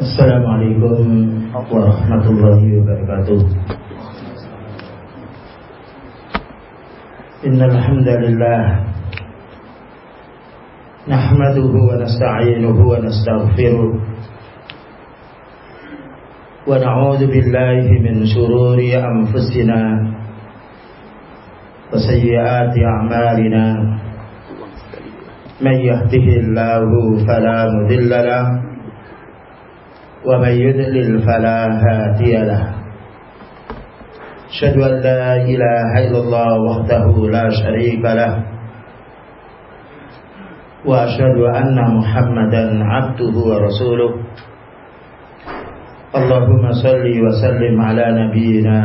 السلام عليكم ورحمة الله وبركاته إن الحمد لله نحمده ونستعينه ونستغفره ونعوذ بالله من شرور أنفسنا وسيئات أعمالنا من يهده الله فلا مذل له ومن يذلل فلا هادي له. أشهد أن لا إله إلا الله وحده لا شريك له. وأشهد أن محمدا عبده ورسوله. اللهم صل وسلم على نبينا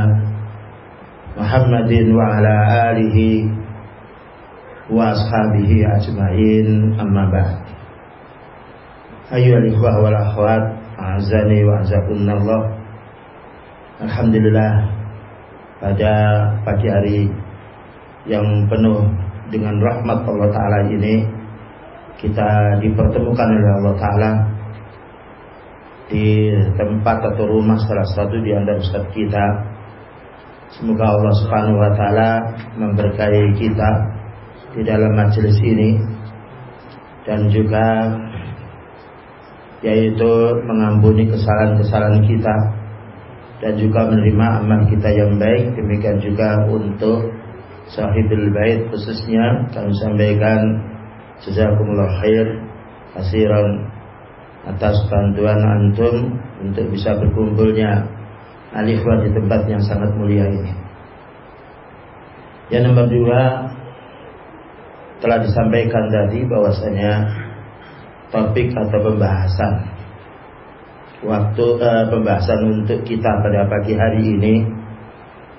محمد وعلى آله وأصحابه أجمعين أما بعد. أيها الإخوة والأخوات Azani wa azakunallah Alhamdulillah Pada pagi hari Yang penuh dengan rahmat Allah Ta'ala ini Kita dipertemukan oleh Allah Ta'ala Di tempat atau rumah salah satu di antara Ustaz kita. Semoga Allah Subhanahu Wa Ta'ala Memberkahi kita Di dalam majelis ini. Dan juga yaitu mengampuni kesalahan-kesalahan kita dan juga menerima amal kita yang baik demikian juga untuk sahibul bait khususnya kami sampaikan jazakumullah khair kasiran atas bantuan antum untuk bisa berkumpulnya alifwa di tempat yang sangat mulia ini. Yang nomor dua telah disampaikan tadi bahwasanya topik atau pembahasan waktu uh, pembahasan untuk kita pada pagi hari ini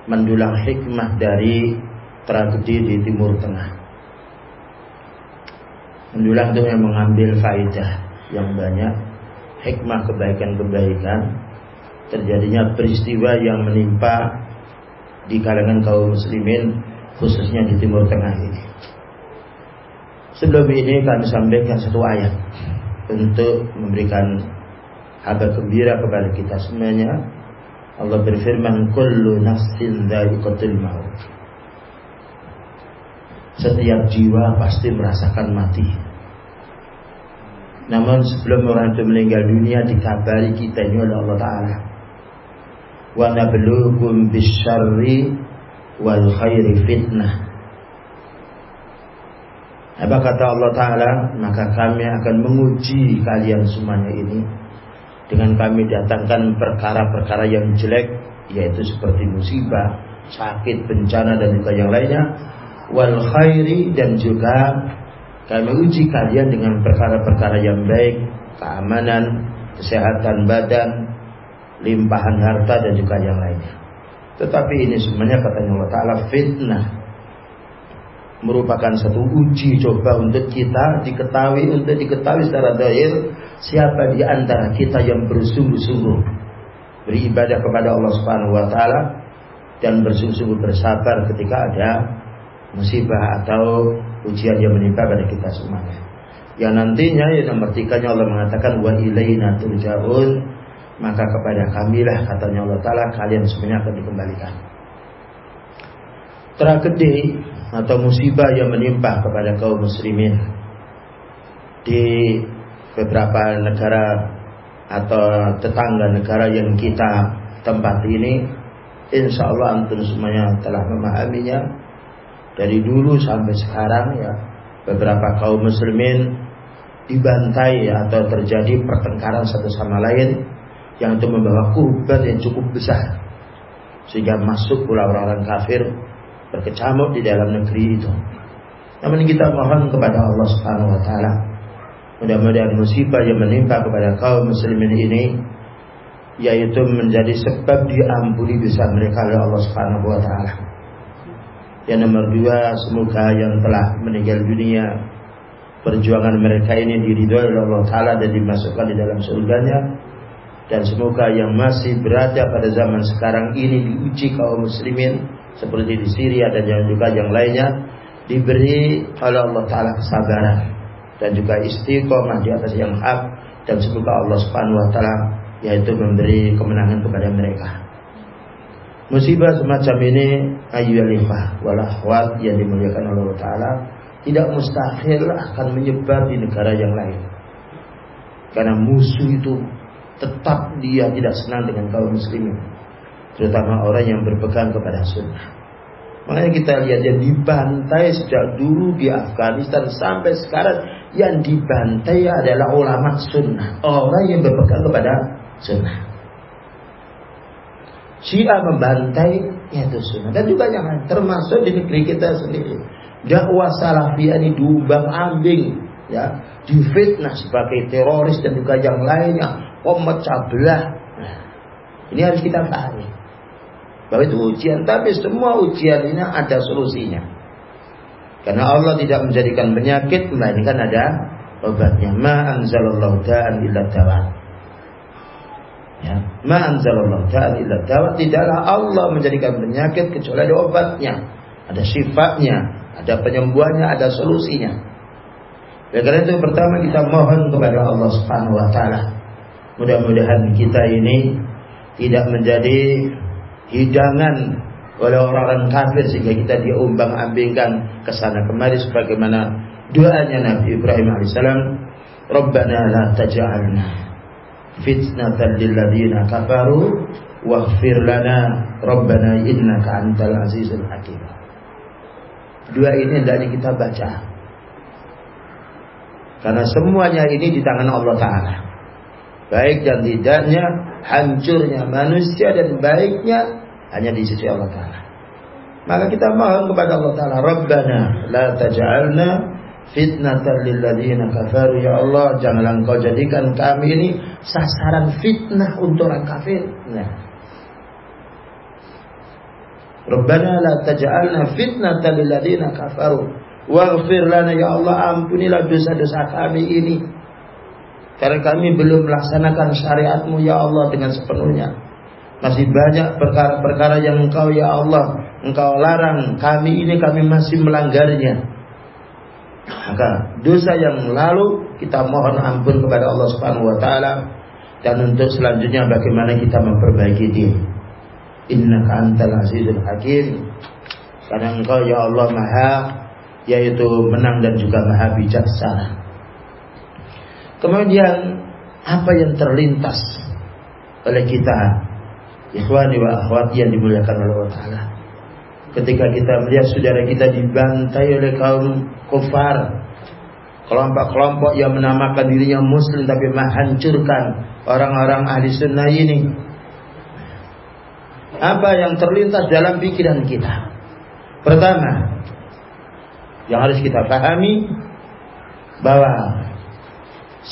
mendulang hikmah dari tragedi di Timur Tengah. Mendulang itu yang mengambil faidah yang banyak, hikmah kebaikan-kebaikan, terjadinya peristiwa yang menimpa di kalangan kaum muslimin khususnya di Timur Tengah ini. Sebelum ini kami sampaikan satu ayat untuk memberikan kabar gembira kepada kita semuanya. Allah berfirman, "Kullu nafsin dha'iqatul maut." Setiap jiwa pasti merasakan mati. Namun sebelum orang itu meninggal dunia dikabari kita ini oleh Allah Ta'ala. Wa nabluhum bisyarri wal khairi fitnah apa kata Allah Ta'ala? Maka kami akan menguji kalian semuanya ini. Dengan kami datangkan perkara-perkara yang jelek Yaitu seperti musibah Sakit, bencana dan juga yang lainnya. Wal khairi dan juga Kami uji kalian dengan perkara-perkara yang baik Keamanan, kesehatan badan Limpahan harta dan juga yang lainnya. Tetapi ini semuanya katanya Allah Ta'ala fitnah merupakan satu uji coba untuk kita diketahui untuk diketahui secara dahil siapa di antara kita yang bersungguh-sungguh beribadah kepada Allah Subhanahu wa taala dan bersungguh-sungguh bersabar ketika ada musibah atau ujian yang menimpa pada kita semuanya. Yang nantinya yang nomor Allah mengatakan wa ilaina turja'un maka kepada kamilah katanya Allah taala kalian semuanya akan dikembalikan. Tragedi atau musibah yang menimpa kepada kaum muslimin di beberapa negara atau tetangga negara yang kita tempat ini insya Allah antum semuanya telah memahaminya. Dari dulu sampai sekarang ya beberapa kaum muslimin dibantai atau terjadi pertengkaran satu sama lain yang itu membawa kurban yang cukup besar sehingga masuk pula orang-orang kafir berkecamuk di dalam negeri itu. Namun kita mohon kepada Allah Subhanahu wa taala mudah-mudahan musibah yang menimpa kepada kaum muslimin ini yaitu menjadi sebab diampuni bisa mereka oleh Allah Subhanahu wa taala. Yang nomor dua, semoga yang telah meninggal dunia perjuangan mereka ini diridhoi oleh Allah taala dan dimasukkan di dalam surganya dan semoga yang masih berada pada zaman sekarang ini diuji kaum muslimin seperti di Syria dan yang juga yang lainnya diberi oleh Allah Taala kesabaran dan juga istiqomah di atas yang hak dan semoga Allah Subhanahu wa taala yaitu memberi kemenangan kepada mereka. Musibah semacam ini ayu alifah wal akhwat yang dimuliakan oleh Allah Ta'ala tidak mustahil akan menyebar di negara yang lain. Karena musuh itu tetap dia tidak senang dengan kaum muslimin. Terutama orang yang berpegang kepada sunnah. Makanya kita lihat yang dibantai sejak dulu di Afghanistan sampai sekarang yang dibantai adalah ulama sunnah. Orang yang berpegang kepada sunnah. Syiah membantai yaitu sunnah dan juga yang lain termasuk di negeri kita sendiri. Dakwah salafiyah ini diubang ambing ya, difitnah sebagai teroris dan juga yang lainnya, pemecah belah. Nah, ini harus kita pahami. Bahwa itu ujian, tapi semua ujian ini ada solusinya. Karena Allah tidak menjadikan penyakit melainkan ada obatnya. Ma anzalallahu da'an illa dawa. Ya, ma anzalallahu da'an illa dawa. Tidaklah Allah menjadikan penyakit kecuali ada obatnya, ada sifatnya, ada penyembuhannya, ada solusinya. Ya, karena itu pertama kita mohon kepada Allah Subhanahu wa taala. Mudah-mudahan kita ini tidak menjadi hidangan oleh orang-orang kafir sehingga kita diumbang-ambingkan ke sana kemari sebagaimana doanya Nabi Ibrahim alaihissalam Rabbana la taj'alna fitnatan lil ladzina kafaru waghfir lana Rabbana innaka antal azizul hakim. Dua ini hendaknya kita baca. Karena semuanya ini di tangan Allah Ta'ala Baik dan tidaknya hancurnya manusia dan baiknya hanya di sisi Allah Ta'ala. Maka kita mohon kepada Allah Ta'ala, Rabbana la taj'alna fitnatan lil ladzina kafaru ya Allah, janganlah engkau jadikan kami ini sasaran fitnah untuk orang kafir. Nah. Rabbana la taj'alna fitnatan lil ladzina kafaru waghfir lana ya Allah ampunilah dosa-dosa kami ini karena kami belum melaksanakan syariatmu ya Allah dengan sepenuhnya. Masih banyak perkara-perkara yang engkau ya Allah Engkau larang. Kami ini kami masih melanggarnya. Maka dosa yang lalu Kita mohon ampun kepada Allah subhanahu wa ta'ala. Dan untuk selanjutnya bagaimana kita memperbaiki diri? Inna antal azizul hakim. Karena engkau ya Allah maha Yaitu menang dan juga maha bijaksana Kemudian apa yang terlintas oleh kita ikhwani wa akhwati yang dimuliakan oleh Allah Ta'ala? Ketika kita melihat saudara kita dibantai oleh kaum kufar kelompok-kelompok yang menamakan dirinya muslim tapi menghancurkan orang-orang ahli sunnah ini. Apa yang terlintas dalam pikiran kita? Pertama yang harus kita pahami bahwa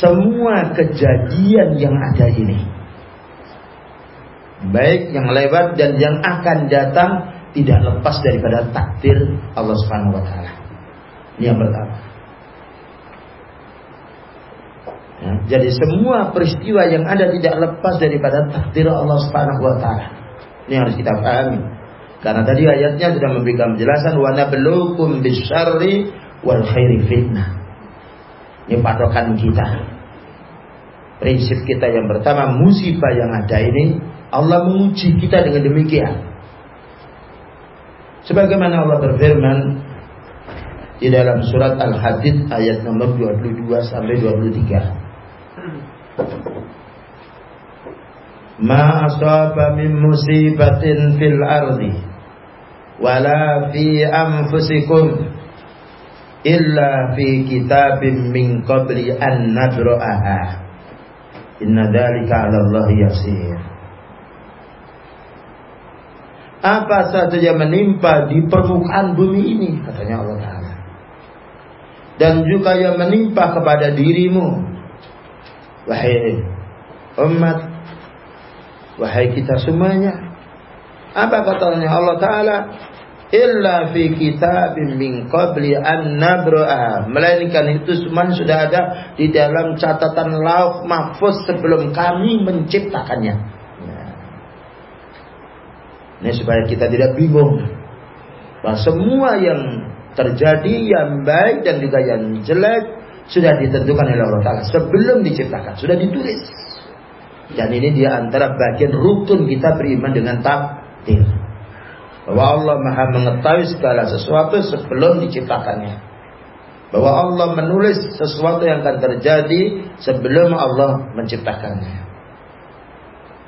semua kejadian yang ada ini baik yang lewat dan yang akan datang tidak lepas daripada takdir Allah Subhanahu wa taala. Ini yang pertama. Ya, jadi semua peristiwa yang ada tidak lepas daripada takdir Allah Subhanahu wa taala. Ini harus kita pahami. Karena tadi ayatnya sudah memberikan penjelasan wa nabluukum bisyarri wal khairi fitnah. Ini patokan kita. Prinsip kita yang pertama, musibah yang ada ini, Allah menguji kita dengan demikian. Sebagaimana Allah berfirman di dalam surat Al-Hadid ayat nomor 22 sampai 23. Ma asaba min musibatin fil ardi wala fi anfusikum illa fi kitabim min qabli an nabra'aha inna dzalika 'ala Allah yasir. Apa saja yang menimpa di permukaan bumi ini katanya Allah taala. Dan juga yang menimpa kepada dirimu. Wahai umat wahai kita semuanya. Apa katanya Allah taala illa fi kitabim min qabli an nabra'a. Melainkan itu semua sudah ada di dalam catatan lauh mahfuz sebelum kami menciptakannya. Nah. ini supaya kita tidak bingung. Bahwa semua yang terjadi yang baik dan juga yang jelek sudah ditentukan oleh Allah Taala sebelum diciptakan. Sudah ditulis. Dan ini dia antara bagian rukun kita beriman dengan takdir. Bahwa Allah maha mengetahui segala sesuatu sebelum diciptakannya. Bahwa Allah menulis sesuatu yang akan terjadi sebelum Allah menciptakannya.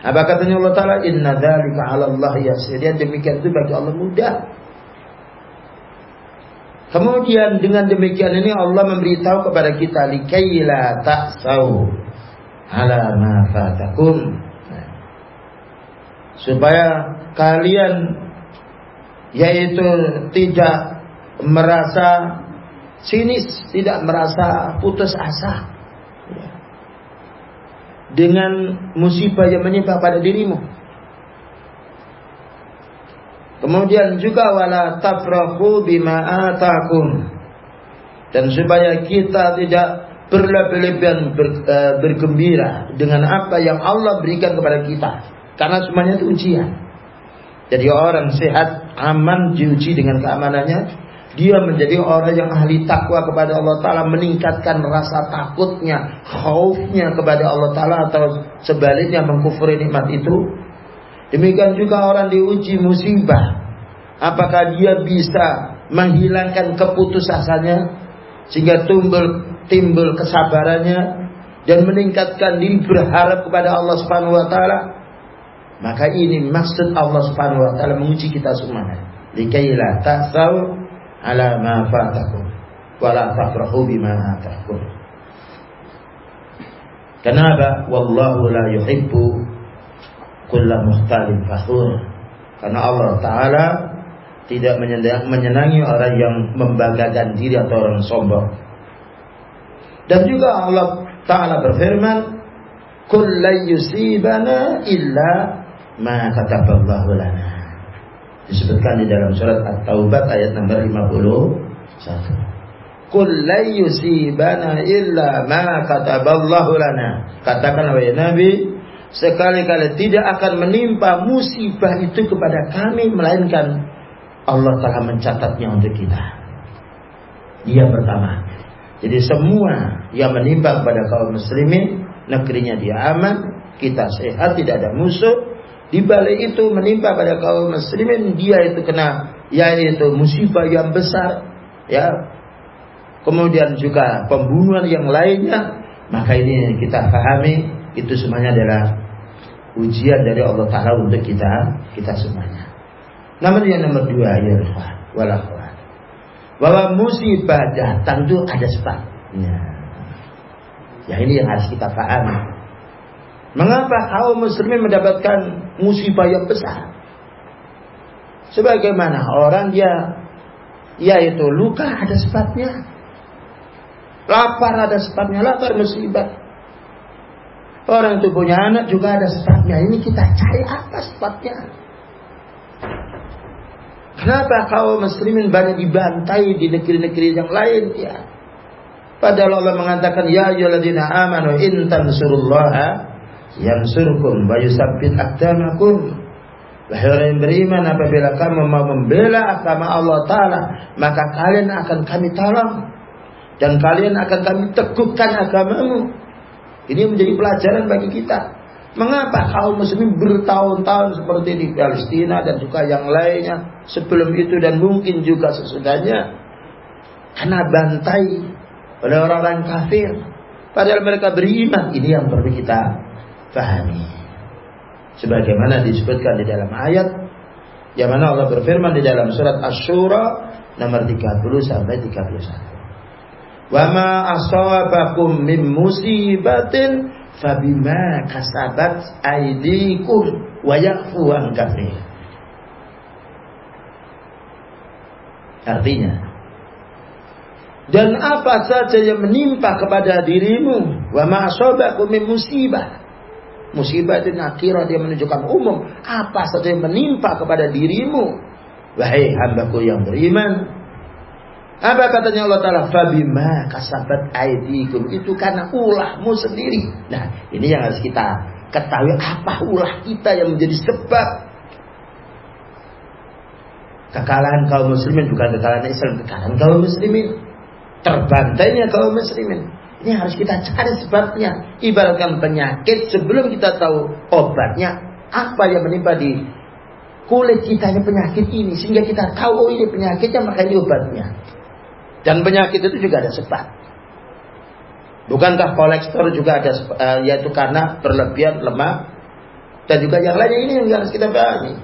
Apa katanya Allah Ta'ala? Inna dhalika ala Allah yasir. Yang demikian itu bagi Allah mudah. Kemudian dengan demikian ini Allah memberitahu kepada kita likaila ta'sau ala ma fatakum. Supaya kalian yaitu tidak merasa sinis, tidak merasa putus asa dengan musibah yang menimpa pada dirimu. Kemudian juga wala tafrahu bima atakum. Dan supaya kita tidak berlebih-lebihan ber, e, bergembira dengan apa yang Allah berikan kepada kita. Karena semuanya itu ujian. Jadi orang sehat, aman diuji dengan keamanannya, dia menjadi orang yang ahli takwa kepada Allah Ta'ala meningkatkan rasa takutnya, khaufnya kepada Allah Ta'ala atau sebaliknya mengkufuri nikmat itu. Demikian juga orang diuji musibah. Apakah dia bisa menghilangkan keputusasanya sehingga timbul timbul kesabarannya dan meningkatkan diri berharap kepada Allah Subhanahu wa taala. Maka ini maksud Allah Subhanahu wa taala menguji kita semuanya. Likaila ta'sau ala ma fatakum wala tafrahu bima atakum. Kenapa? Wallahu la yuhibbu kulla muhtalin fakhur. Karena Allah Ta'ala tidak menyenangi orang yang membanggakan diri atau orang sombong. Dan juga Allah Ta'ala berfirman, Kulla yusibana illa ma kataballahu lana disebutkan di dalam surat At-Taubah ayat nomor 51. Qul la yusibana illa ma kataballahu lana. Katakan wahai Nabi, sekali-kali tidak akan menimpa musibah itu kepada kami melainkan Allah telah mencatatnya untuk kita. Dia pertama. Jadi semua yang menimpa kepada kaum muslimin, negerinya dia aman, kita sehat, tidak ada musuh, di balik itu menimpa pada kaum muslimin dia itu kena yaitu musibah yang besar ya. Kemudian juga pembunuhan yang lainnya, maka ini kita pahami itu semuanya adalah ujian dari Allah Taala untuk kita kita semuanya. Namun yang nomor dua ya walah bahwa musibah datang itu ada sebabnya. Ya ini yang harus kita pahami. Mengapa kaum muslimin mendapatkan musibah yang besar? Sebagaimana orang dia yaitu luka ada sebabnya. Lapar ada sebabnya, lapar musibah. Orang itu punya anak juga ada sebabnya. Ini kita cari apa sebabnya? Kenapa kaum muslimin banyak dibantai di negeri-negeri yang lain? Ya. Padahal Allah mengatakan, Ya ayyuhalladzina amanu in tansurullaha yansurkum wa yusabbit aqdamakum. Wahai orang yang beriman apabila kamu mau membela agama Allah Ta'ala Maka kalian akan kami tolong. Dan kalian akan kami teguhkan agamamu. Ini menjadi pelajaran bagi kita. Mengapa kaum muslimin bertahun-tahun seperti di Palestina dan juga yang lainnya Sebelum itu dan mungkin juga sesudahnya? Karena bantai oleh orang-orang kafir. Padahal mereka beriman. Ini yang perlu kita pahami. Sebagaimana disebutkan di dalam ayat yang mana Allah berfirman di dalam surat Asy-Syura nomor 30 sampai 31. Wa ma asabakum min musibatin fabima kasabat aydikum wa yafu an Artinya, dan apa saja yang menimpa kepada dirimu, wa ma asabakum min musibah, Musibah itu nakirah dia menunjukkan umum. Apa saja yang menimpa kepada dirimu. Wahai hambaku yang beriman. Apa katanya Allah Ta'ala? Fabima kasabat aidikum. Itu karena ulahmu sendiri. Nah ini yang harus kita ketahui. Apa ulah kita yang menjadi sebab. Kekalahan kaum muslimin bukan kekalahan Islam. Kekalahan kaum muslimin. Terbantainya kaum muslimin. Ini harus kita cari sebabnya. Ibaratkan penyakit sebelum kita tahu obatnya apa yang menimpa di kulit kita ini penyakit ini sehingga kita tahu oh ini penyakitnya maka ini obatnya. Dan penyakit itu juga ada sebab. Bukankah kolesterol juga ada uh, yaitu karena berlebihan lemak dan juga yang lainnya ini yang harus kita pahami.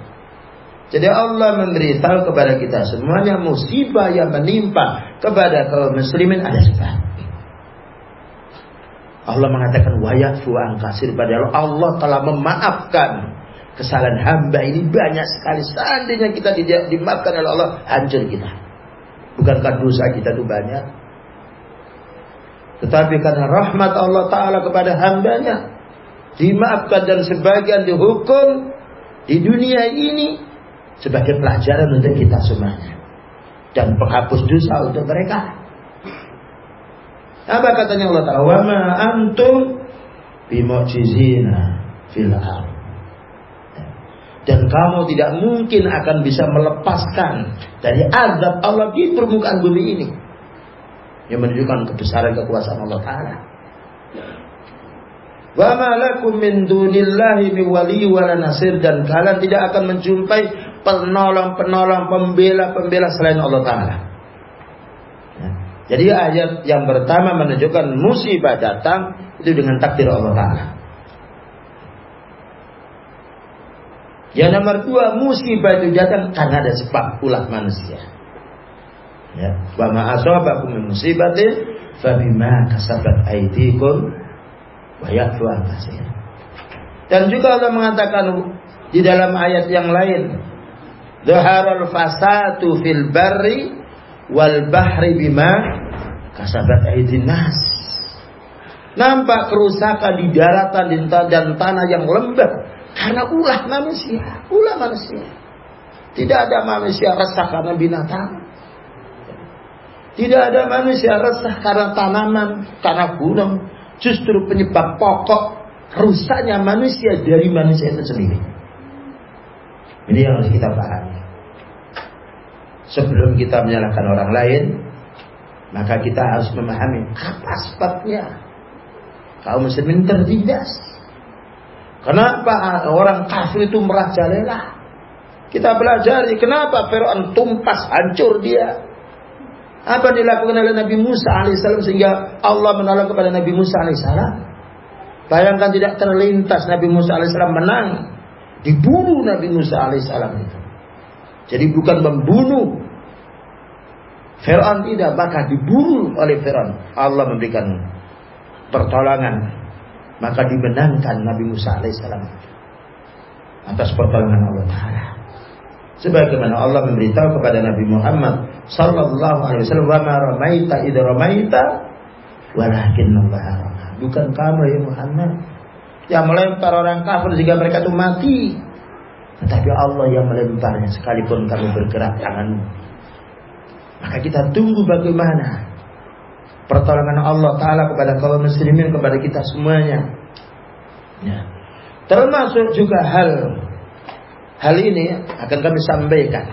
Jadi Allah memberitahu kepada kita semuanya musibah yang menimpa kepada kaum muslimin ada sebab. Allah mengatakan wayafu angkasir padahal Allah telah memaafkan kesalahan hamba ini banyak sekali. Seandainya kita tidak dimaafkan oleh Allah, hancur kita. Bukankah dosa kita itu banyak? Tetapi karena rahmat Allah Ta'ala kepada hambanya, dimaafkan dan sebagian dihukum di dunia ini sebagai pelajaran untuk kita semuanya. Dan penghapus dosa untuk mereka. Apa katanya Allah Ta'ala? Wa ma antum bimu'jizina fil Dan kamu tidak mungkin akan bisa melepaskan dari azab Allah di permukaan bumi ini. Yang menunjukkan kebesaran kekuasaan Allah Ta'ala. Wa ma lakum min dunillahi min wali wala nasir dan kalian tidak akan menjumpai penolong-penolong pembela-pembela selain Allah Ta'ala. Jadi ayat yang pertama menunjukkan musibah datang itu dengan takdir Allah Ta'ala. Yang nomor dua musibah itu datang karena ada sebab ulah manusia. Ya, wa ma asabakum min musibatin fa bima kasabat aydikum wa ya'fu Dan juga Allah mengatakan di dalam ayat yang lain, "Dhaharal fasatu fil barri wal bahri bima kasabat aidin nas. Nampak kerusakan di daratan dan tanah yang lembab karena ulah manusia, ulah manusia. Tidak ada manusia resah karena binatang. Tidak ada manusia resah karena tanaman, karena gunung. Justru penyebab pokok rusaknya manusia dari manusia itu sendiri. Ini yang harus kita pahami sebelum kita menyalahkan orang lain, maka kita harus memahami apa sebabnya kaum muslimin tertindas. Kenapa orang kafir itu merajalela? Kita belajar kenapa Fir'aun tumpas hancur dia. Apa dilakukan oleh Nabi Musa alaihissalam sehingga Allah menolong kepada Nabi Musa alaihissalam? Bayangkan tidak terlintas Nabi Musa alaihissalam menang. Dibunuh Nabi Musa alaihissalam itu. Jadi bukan membunuh Fir'aun tidak maka dibunuh oleh Fir'aun. Allah memberikan pertolongan. Maka dimenangkan Nabi Musa alaihissalam atas pertolongan Allah Taala. Sebagaimana Allah memberitahu kepada Nabi Muhammad sallallahu alaihi wasallam, "Wa ma ramaita idza ramaita walakin Allah Bukan kamu ya Muhammad yang melempar orang kafir jika mereka itu mati. Tetapi Allah yang melemparnya sekalipun kamu bergerak tanganmu. Maka kita tunggu bagaimana pertolongan Allah Ta'ala kepada kaum muslimin kepada kita semuanya. Ya. Termasuk juga hal hal ini akan kami sampaikan.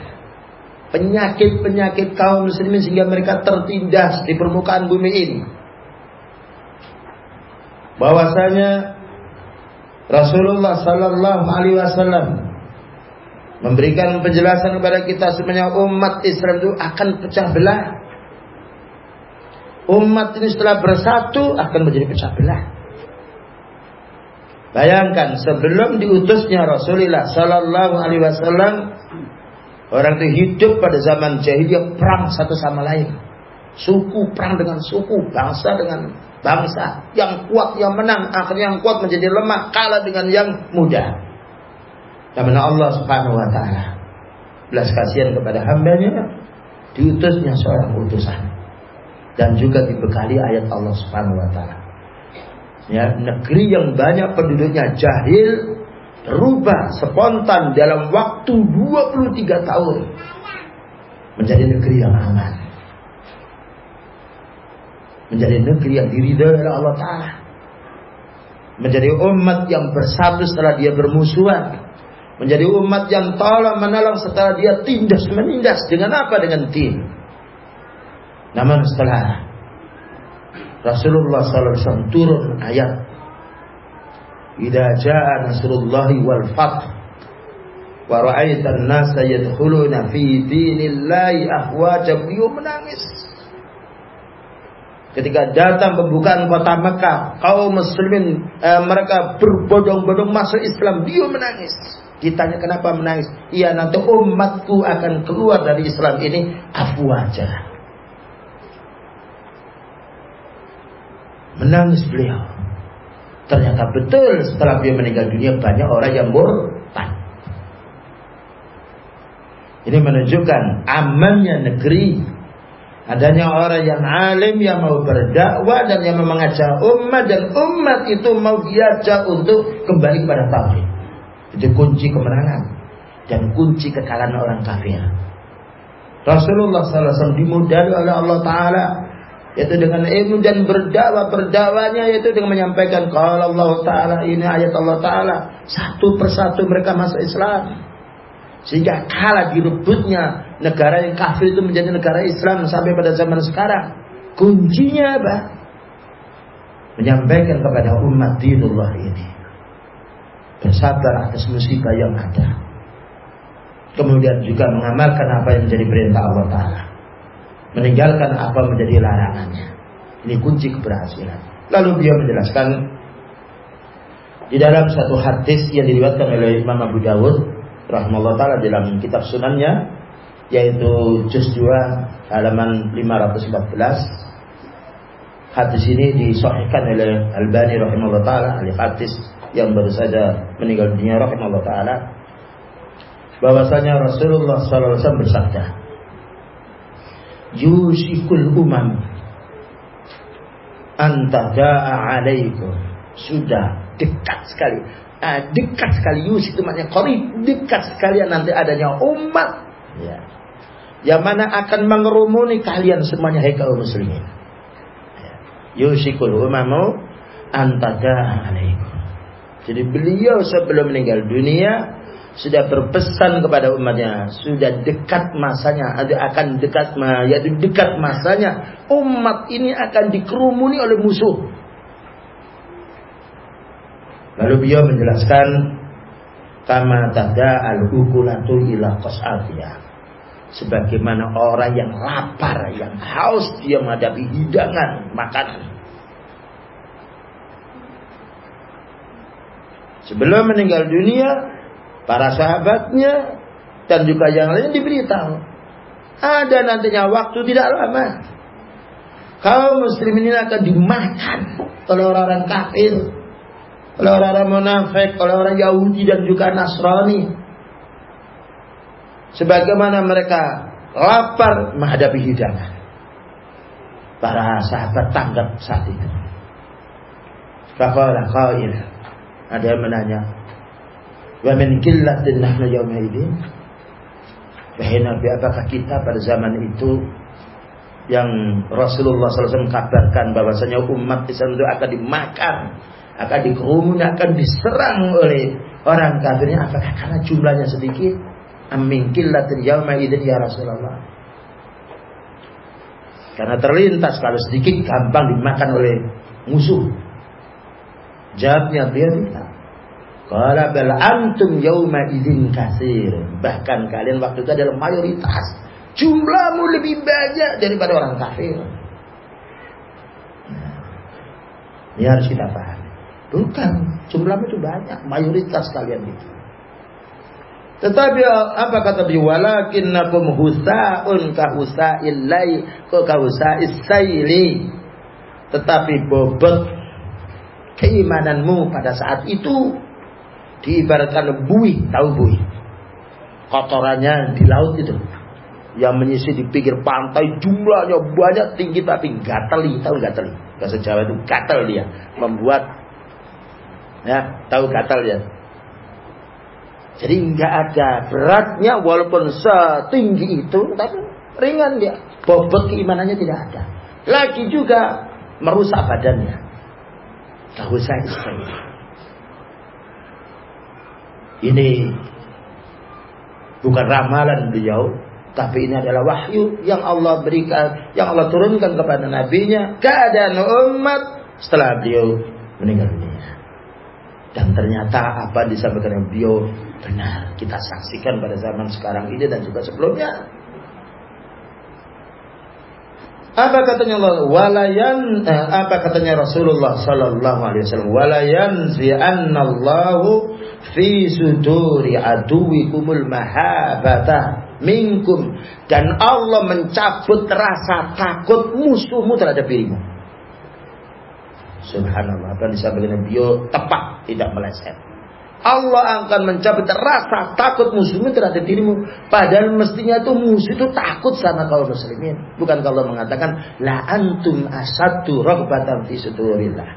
Penyakit-penyakit kaum muslimin sehingga mereka tertindas di permukaan bumi ini. Bahwasanya Rasulullah Sallallahu Alaihi Wasallam memberikan penjelasan kepada kita semuanya umat Islam itu akan pecah belah. Umat ini setelah bersatu akan menjadi pecah belah. Bayangkan sebelum diutusnya Rasulullah Sallallahu Alaihi Wasallam orang itu hidup pada zaman jahiliyah perang satu sama lain, suku perang dengan suku, bangsa dengan bangsa, yang kuat yang menang, akhirnya yang kuat menjadi lemah, kalah dengan yang mudah. Karena Allah Subhanahu wa taala belas kasihan kepada hambanya diutusnya seorang utusan dan juga dibekali ayat Allah Subhanahu wa taala. Ya, negeri yang banyak penduduknya jahil berubah spontan dalam waktu 23 tahun menjadi negeri yang aman. Menjadi negeri yang diridhai oleh Allah Ta'ala. Menjadi umat yang bersatu setelah dia bermusuhan menjadi umat yang tolong menolong setelah dia tindas menindas dengan apa dengan tim. Namun setelah Rasulullah SAW turun ayat Idza jaa nasrullahi wal fath wa ra'aitan nasa yadkhuluna fi dinillahi afwaja menangis Ketika datang pembukaan kota Mekah, kaum muslimin eh, mereka berbodong-bodong masuk Islam, dia menangis. Ditanya kenapa menangis? Iya nanti umatku akan keluar dari Islam ini afwaja. Menangis beliau. Ternyata betul setelah beliau meninggal dunia banyak orang yang murtad. Ini menunjukkan amannya negeri Adanya orang yang alim yang mau berdakwah dan yang mengajak umat dan umat itu mau diajak untuk kembali kepada tauhid. Itu kunci kemenangan dan kunci kekalahan orang kafir. Rasulullah SAW dimudahkan oleh Allah Taala yaitu dengan ilmu dan berdakwah berdakwahnya yaitu dengan menyampaikan kalau Allah Taala ini ayat Allah Taala satu persatu mereka masuk Islam. Sehingga kalah direbutnya negara yang kafir itu menjadi negara Islam sampai pada zaman sekarang. Kuncinya apa? Menyampaikan kepada umat dinullah ini. Bersabar atas musibah yang ada. Kemudian juga mengamalkan apa yang menjadi perintah Allah Ta'ala. Meninggalkan apa menjadi larangannya. Ini kunci keberhasilan. Lalu beliau menjelaskan di dalam satu hadis yang diriwayatkan oleh Imam Abu Dawud rahimahullah taala dalam kitab sunannya yaitu juz 2 halaman 514 hadis ini disahihkan oleh Albani rahimahullah taala ahli hadis yang baru saja meninggal dunia rahimahullah taala bahwasanya Rasulullah sallallahu alaihi wasallam bersabda yushikul umam antada'a alaikum. Sudah dekat sekali. Uh, dekat sekali. Yus itu maknanya korib dekat sekalian nanti adanya umat. Ya. Yang mana akan mengerumuni kalian semuanya hai kaum muslimin. Ya. yusikul umamu antada alaikum jadi beliau sebelum meninggal dunia sudah berpesan kepada umatnya sudah dekat masanya ada akan dekat yaitu dekat masanya umat ini akan dikerumuni oleh musuh Lalu beliau menjelaskan kama tada al-ukulatu ila qas'atiyah. Sebagaimana orang yang lapar, yang haus dia menghadapi hidangan makanan. Sebelum meninggal dunia, para sahabatnya dan juga yang lain diberitahu. Ada nantinya waktu tidak lama. Kaum muslimin ini akan dimakan oleh orang-orang kafir oleh orang-orang munafik, oleh orang Yahudi dan juga Nasrani. Sebagaimana mereka lapar menghadapi hidangan. Para sahabat tanggap saat itu. Faqala qail. Ada yang menanya, "Wa min qillatin nahnu yawma idzin?" Wahai Nabi, apakah kita pada zaman itu yang Rasulullah SAW kabarkan bahwasanya umat Islam itu akan dimakan akan dikerumuni, akan diserang oleh orang kafirnya. Apakah karena jumlahnya sedikit? Amin killatin yawma idin ya Rasulullah. Karena terlintas kalau sedikit gampang dimakan oleh musuh. Jawabnya dia tidak. Kalau bel antum yawma idin kasir. Bahkan kalian waktu itu adalah mayoritas. Jumlahmu lebih banyak daripada orang kafir. Nah, ini harus kita paham. Bukan, jumlahnya itu banyak, mayoritas kalian itu. Tetapi apa kata beliau? Walakinnakum husaun ka husail lai ka husais saili. Tetapi bobot keimananmu pada saat itu diibaratkan buih, tahu buih. Kotorannya di laut itu. Yang menyisir di pinggir pantai jumlahnya banyak tinggi tapi gateli, tahu gateli. Bahasa Jawa itu gatel dia, membuat Ya, tahu gatal ya. Jadi nggak ada beratnya walaupun setinggi itu, tapi ringan dia. Bobot keimanannya tidak ada. Lagi juga merusak badannya. Tahu saya istri. Ini bukan ramalan beliau, Tapi ini adalah wahyu yang Allah berikan, yang Allah turunkan kepada nabinya, keadaan umat setelah beliau meninggal dunia. Dan ternyata apa disampaikan beliau benar. Kita saksikan pada zaman sekarang ini dan juga sebelumnya. Apa katanya Allah? Walayan eh, apa katanya Rasulullah sallallahu alaihi wasallam? Walayan zi'annallahu fi suduri aduwikumul mahabata minkum dan Allah mencabut rasa takut musuhmu terhadap dirimu. Subhanallah, apa disampaikan beliau tepat, tidak meleset. Allah akan mencabut rasa takut muslimin terhadap dirimu. Padahal mestinya itu musuh itu takut sama kaum muslimin. Bukan kalau mengatakan la antum asatu raghbatan fi sudurillah.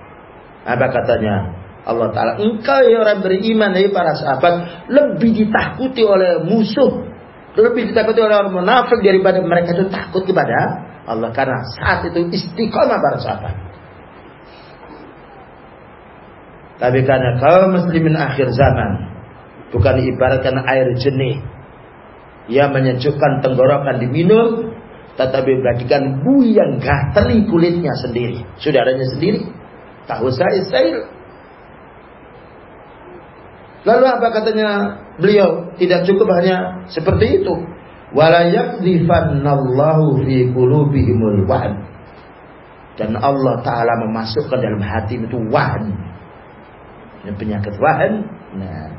Apa katanya Allah Ta'ala Engkau ya orang beriman dari para sahabat Lebih ditakuti oleh musuh Lebih ditakuti oleh orang munafik Daripada mereka itu takut kepada Allah Karena saat itu istiqomah para sahabat Tapi karena kaum muslimin akhir zaman bukan ibaratkan air jernih yang menyejukkan tenggorokan diminum, tetapi bagikan yang gateli kulitnya sendiri, saudaranya sendiri. Tahu saya saya. Lalu apa katanya beliau? Tidak cukup hanya seperti itu. Fi wahn. Dan Allah Ta'ala memasukkan dalam hati itu wahn ini penyakit wahan. Nah,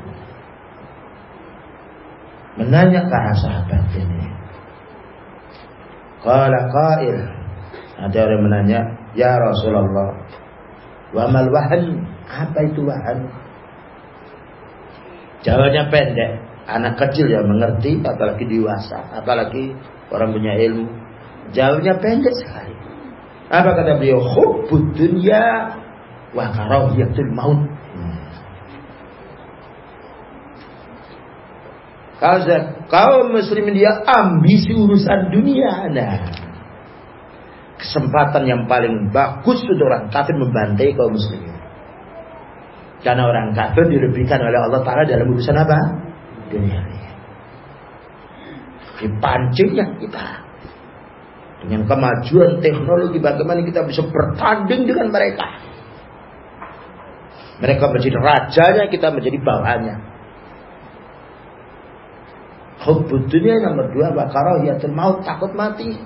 menanya para sahabat ini. Qala qail. Ada orang menanya, "Ya Rasulullah, wa mal wahan? Apa itu wahan?" Jawabnya pendek. Anak kecil yang mengerti, apalagi dewasa, apalagi orang punya ilmu. Jawabnya pendek sekali. Apa kata beliau? Hubbud dunya wa karahiyatul maut. Kalau kaum muslimin dia ambisi urusan dunia. Nah, kesempatan yang paling bagus untuk orang kafir membantai kaum muslimin. Karena orang kafir dilebihkan oleh Allah Ta'ala dalam urusan apa? Dunia. Dipancingnya kita. Dengan kemajuan teknologi bagaimana kita bisa bertanding dengan mereka. Mereka menjadi rajanya, kita menjadi bawahannya. Hubbud dunia nomor dua wakarahiyatul maut takut mati.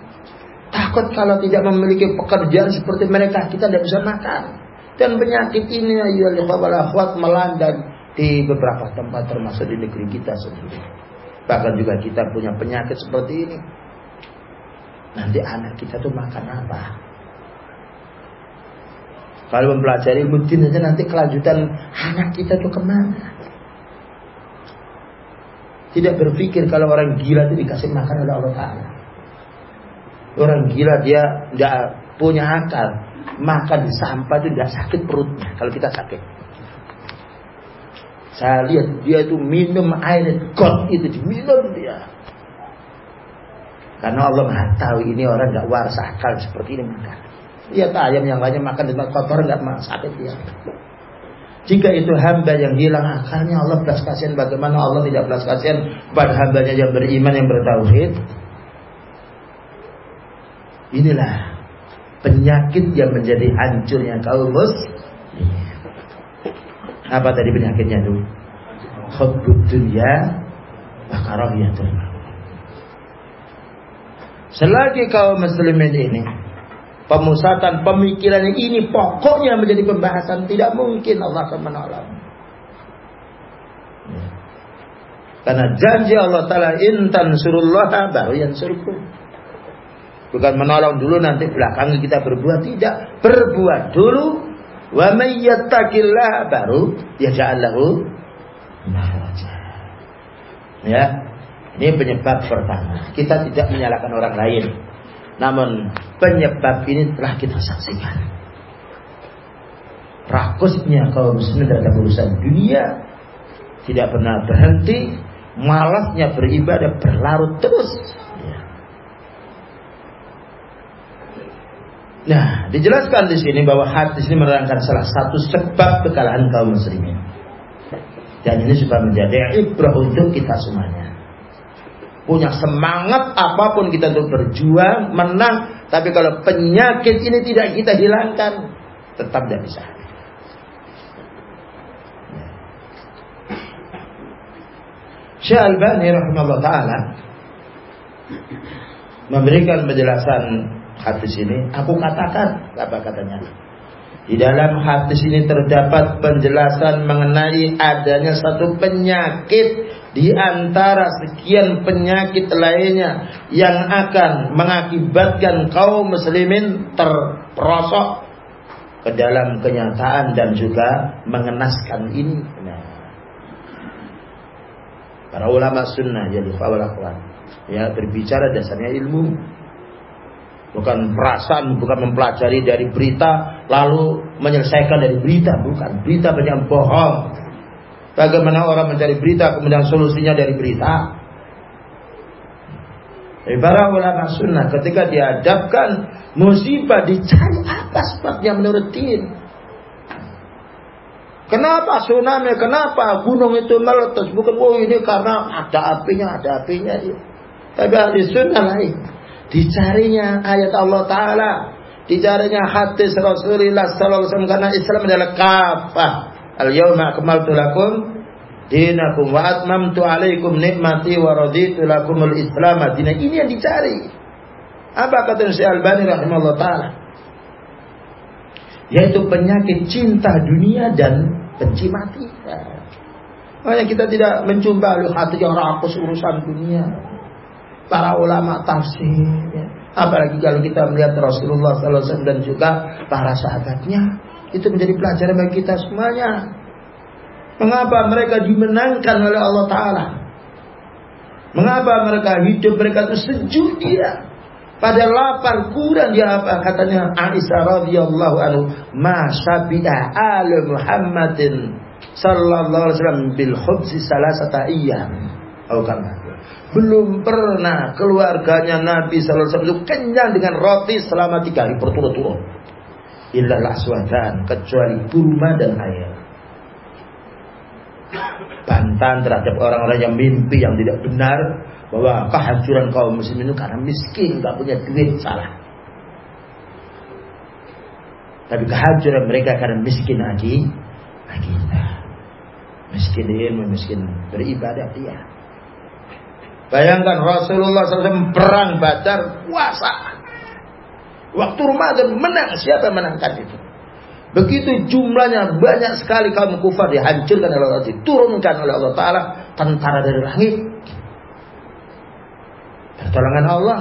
Takut kalau tidak memiliki pekerjaan seperti mereka kita tidak bisa makan. Dan penyakit ini ya akhwat melanda di beberapa tempat termasuk di negeri kita sendiri. Bahkan juga kita punya penyakit seperti ini. Nanti anak kita tuh makan apa? Kalau mempelajari ilmu din nanti kelanjutan anak kita tuh ke mana? Tidak berpikir kalau orang gila itu dikasih makan oleh Allah Ta'ala. Orang gila dia tidak punya akal. Makan sampah itu tidak sakit perutnya. Kalau kita sakit. Saya lihat dia itu minum air got itu diminum dia. Karena Allah maha tahu ini orang nggak waras akal seperti ini makan. Lihat ayam yang lainnya makan tempat kotor nggak sakit dia. Jika itu hamba yang hilang akalnya Allah belas kasihan bagaimana Allah tidak belas kasihan pada hambanya yang beriman yang bertauhid. Inilah penyakit yang menjadi hancurnya kaum mus. Apa tadi penyakitnya itu? Hubbud dunya wa karahiyatul Selagi kaum muslimin ini pemusatan pemikiran ini pokoknya menjadi pembahasan tidak mungkin Allah akan menolong. Ya. Karena janji Allah Ta'ala intan surullah baru yang surku. Bukan menolong dulu nanti belakang kita berbuat tidak. Berbuat dulu. Wa mayyattaqillah baru yaja'allahu Ya. Ini penyebab pertama. Kita tidak menyalahkan orang lain. Namun penyebab ini telah kita saksikan. Rakusnya kaum muslimin dalam urusan dunia tidak pernah berhenti, malasnya beribadah berlarut terus. Ya. Nah, dijelaskan di sini bahwa hadis ini menerangkan salah satu sebab kekalahan kaum muslimin. Dan ini supaya menjadi ibrah untuk kita semuanya. Punya semangat apa pun kita untuk berjuang, menang. Tapi kalau penyakit ini tidak kita hilangkan, tetap tidak bisa. Syekh Al-Bani rahimahullah taala memberikan penjelasan hadis ini, aku katakan apa katanya? Di dalam hadis ini terdapat penjelasan mengenai adanya satu penyakit di antara sekian penyakit lainnya yang akan mengakibatkan kaum muslimin terperosok ke dalam kenyataan dan juga mengenaskan ini. Nah, para ulama sunnah jadi akhwat ya berbicara dasarnya ilmu bukan perasaan, bukan mempelajari dari berita lalu menyelesaikan dari berita, bukan. Berita banyak bohong. Bagaimana orang mencari berita kemudian solusinya dari berita? Para ulama sunnah ketika dihadapkan musibah dicari apa sebabnya menurut din. Kenapa tsunami? Kenapa gunung itu meletus? Bukan oh ini karena ada apinya, ada apinya. Tapi ahli sunnah lain dicarinya ayat Allah Ta'ala dicarinya hadis Rasulullah Wasallam karena Islam adalah kafah al yawma akmaltu lakum dinakum wa atmamtu alaikum nikmati wa raditu lakumul islam dina ini yang dicari apa kata Syekh Albani rahimahullah taala yaitu penyakit cinta dunia dan benci mati. Makanya kita tidak menjumpai hati yang rakus urusan dunia para ulama tafsir. Ya. Apalagi kalau kita melihat Rasulullah SAW dan juga para sahabatnya. Itu menjadi pelajaran bagi kita semuanya. Mengapa mereka dimenangkan oleh Allah Ta'ala? Mengapa mereka hidup mereka itu sejuk dia? Pada lapar kurang dia apa katanya Aisyah radhiyallahu anhu ma syabi'a al Muhammadin sallallahu alaihi wasallam bil khubzi salasata ayyam. Oh kama belum pernah keluarganya Nabi Sallallahu Alaihi Wasallam kenyang dengan roti selama tiga hari berturut-turut. Ilal aswadan kecuali kurma dan air. Bantahan terhadap orang-orang yang mimpi yang tidak benar bahwa kehancuran kaum muslimin itu karena miskin, nggak punya duit salah. Tapi kehancuran mereka karena miskin lagi, lagi miskin ilmu, miskin beribadah dia. Bayangkan Rasulullah SAW perang Badar puasa. Waktu Ramadan menang, siapa yang menangkan itu? Begitu jumlahnya banyak sekali kaum kufar dihancurkan oleh Allah, diturunkan oleh Allah Taala tentara dari langit. Pertolongan Allah.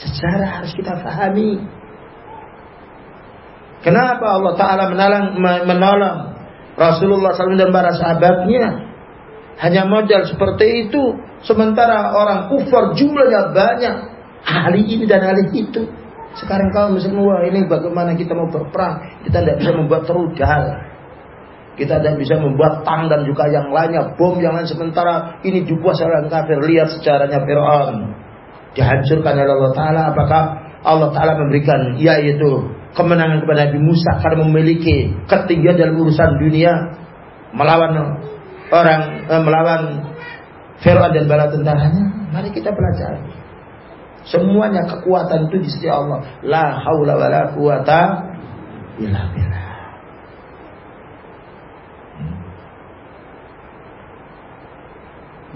Sejarah harus kita pahami. Kenapa Allah Taala menolong, menolong Rasulullah SAW dan para sahabatnya? Hanya modal seperti itu Sementara orang kufar jumlahnya banyak. Ahli ini dan ahli itu. Sekarang misalnya wah ini bagaimana kita mau berperang. Kita tidak bisa membuat rudal. Kita tidak bisa membuat tang dan juga yang lainnya. Bom yang lain sementara ini juga orang kafir. Lihat sejarahnya Fir'aun. Dihancurkan oleh Allah Ta'ala. Apakah Allah Ta'ala memberikan yaitu kemenangan kepada Nabi Musa karena memiliki ketinggian dalam urusan dunia melawan orang eh, melawan Fir'aun dan bala tentaranya, mari kita pelajari. Semuanya kekuatan itu di sisi Allah. La haula wa la quwata illa billah.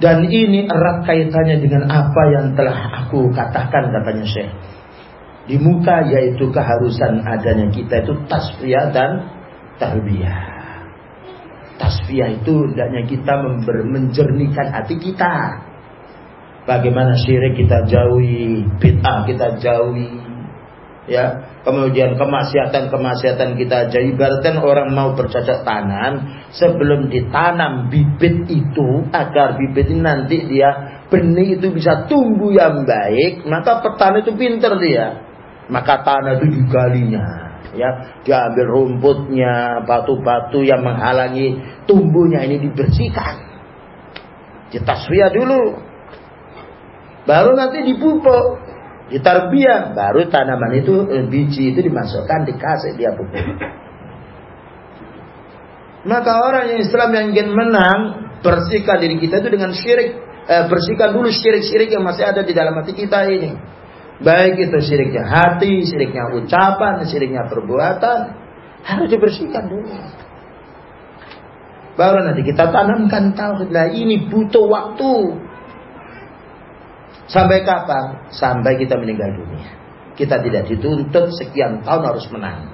Dan ini erat kaitannya dengan apa yang telah aku katakan katanya Syekh. Di muka yaitu keharusan adanya kita itu tasfiyah dan tarbiyah. Tasfiyah itu hendaknya kita menjernihkan hati kita. Bagaimana syirik kita jauhi, bid'ah kita jauhi. Ya, kemudian kemaksiatan-kemaksiatan kita jauhi. Ibaratkan orang mau bercocok tanam, sebelum ditanam bibit itu agar bibit ini nanti dia benih itu bisa tumbuh yang baik, maka petani itu pinter dia. Maka tanah itu digalinya ya diambil rumputnya batu-batu yang menghalangi tumbuhnya ini dibersihkan ditaswiyah dulu baru nanti dipupuk ditarbiah baru tanaman itu eh, biji itu dimasukkan dikasih dia pupuk maka orang yang Islam yang ingin menang bersihkan diri kita itu dengan syirik eh, bersihkan dulu syirik-syirik yang masih ada di dalam hati kita ini. Baik itu syiriknya hati, syiriknya ucapan, syiriknya perbuatan. Harus dibersihkan dulu. Baru nanti kita tanamkan tauhid. Nah ini butuh waktu. Sampai kapan? Sampai kita meninggal dunia. Kita tidak dituntut sekian tahun harus menang.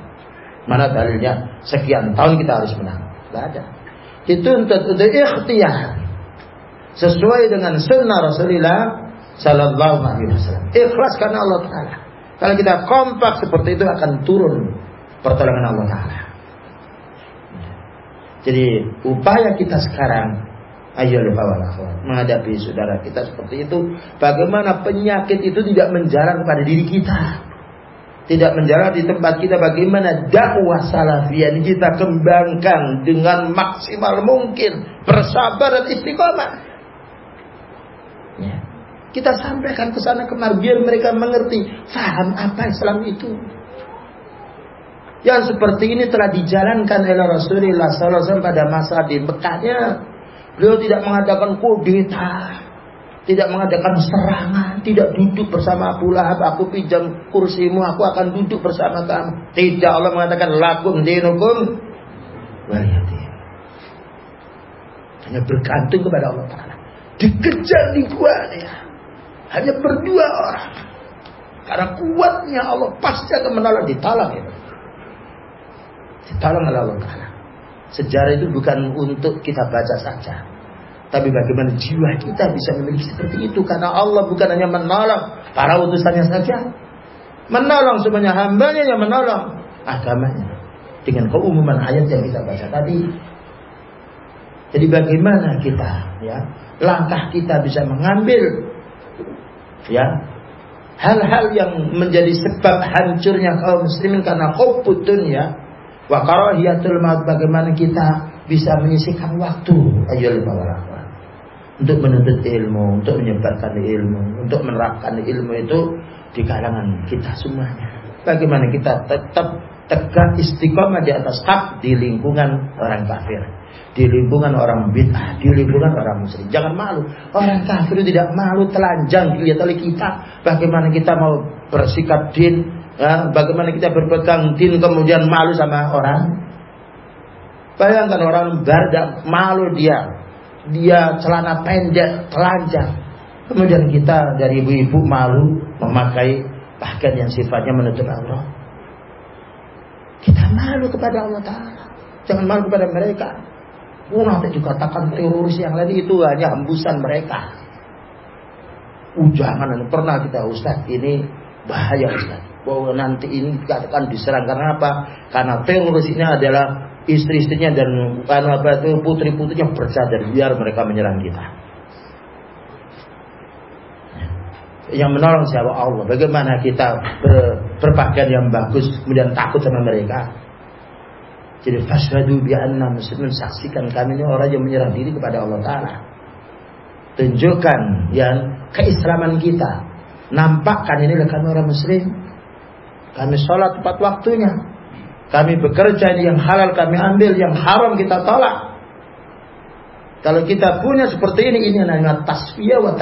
Mana dalilnya? Sekian tahun kita harus menang. Tidak ada. Dituntut untuk ikhtiar. Sesuai dengan sunnah Rasulullah Sallallahu Alaihi Wasallam. Ikhlas karena Allah Taala. Kalau kita kompak seperti itu akan turun pertolongan Allah Taala. Jadi upaya kita sekarang ayo menghadapi saudara kita seperti itu. Bagaimana penyakit itu tidak menjalar kepada diri kita. Tidak menjalar di tempat kita bagaimana dakwah salafiyah ini kita kembangkan dengan maksimal mungkin bersabar dan istiqomah. Ya. Kita sampaikan ke sana kemari biar mereka mengerti, faham apa Islam itu. Yang seperti ini telah dijalankan oleh Rasulullah SAW pada masa di Mekahnya. Beliau tidak mengadakan kudeta, tidak mengadakan serangan, tidak duduk bersama Abu Lahab, aku pinjam kursimu, aku akan duduk bersama kamu. Tidak Allah mengatakan lakum dinukum. Hanya bergantung kepada Allah Ta'ala. Dikejar di gua ya. Hanya berdua orang. Karena kuatnya Allah pasti akan menolong ditalang itu. Ditalang oleh Allah Ta'ala. Sejarah itu bukan untuk kita baca saja. Tapi bagaimana jiwa kita bisa memiliki seperti itu. Karena Allah bukan hanya menolong para utusannya saja. Menolong semuanya hambanya yang menolong agamanya. Dengan keumuman ayat yang kita baca tadi. Jadi bagaimana kita ya langkah kita bisa mengambil ya hal-hal yang menjadi sebab hancurnya kaum muslimin karena hubbud dunya wa karahiyatul maut bagaimana kita bisa menyisihkan waktu ayo untuk menuntut ilmu, untuk menyebarkan ilmu, untuk menerapkan ilmu itu di kalangan kita semuanya. Bagaimana kita tetap tegak istiqomah di atas hak di lingkungan orang kafir di lingkungan orang bid'ah, di lingkungan orang musyrik. Jangan malu. Orang kafir tidak malu telanjang dilihat oleh kita. Bagaimana kita mau bersikap din, ya, bagaimana kita berpegang din kemudian malu sama orang. Bayangkan orang bardak malu dia. Dia celana pendek, telanjang. Kemudian kita dari ibu-ibu malu memakai pakaian yang sifatnya menutup aurat. Kita malu kepada Allah Ta'ala. Jangan malu kepada mereka. Oh, nanti dikatakan teroris yang lain itu hanya hembusan mereka. Ujangan pernah kita Ustaz ini bahaya Ustaz. Bahwa nanti ini dikatakan diserang karena apa? Karena teroris ini adalah istri-istrinya dan apa itu putri-putrinya bercadar biar mereka menyerang kita. Yang menolong siapa Allah. Bagaimana kita ber, berpakaian yang bagus kemudian takut sama mereka? Jadi fasyhadu bi anna muslimin saksikan kami ini orang yang menyerah diri kepada Allah taala. Tunjukkan yang keislaman kita. Nampakkan ini kami orang muslim. Kami sholat tepat waktunya. Kami bekerja yang halal kami ambil, yang haram kita tolak. Kalau kita punya seperti ini, ini namanya tasfiyah wa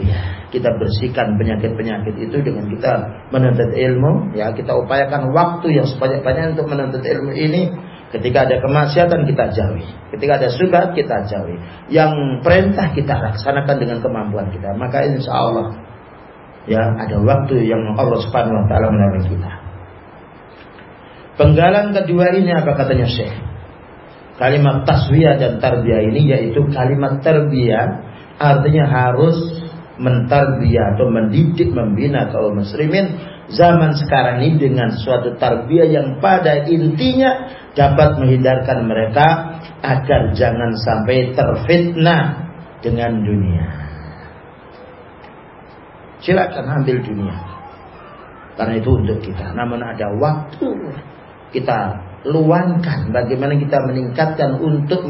ya kita bersihkan penyakit-penyakit itu dengan kita menuntut ilmu. Ya kita upayakan waktu yang sebanyak-banyaknya untuk menuntut ilmu ini. Ketika ada kemaksiatan kita jauhi. Ketika ada subhat kita jauhi. Yang perintah kita laksanakan dengan kemampuan kita. Maka insya Allah ya ada waktu yang Allah subhanahu wa taala menolong kita penggalan kedua ini apa katanya Syekh kalimat taswiyah dan tarbiyah ini yaitu kalimat tarbiyah artinya harus mentarbiyah atau mendidik membina kaum muslimin zaman sekarang ini dengan suatu tarbiyah yang pada intinya dapat menghindarkan mereka agar jangan sampai terfitnah dengan dunia. Silakan ambil dunia. Karena itu untuk kita. Namun ada waktu kita luangkan bagaimana kita meningkatkan untuk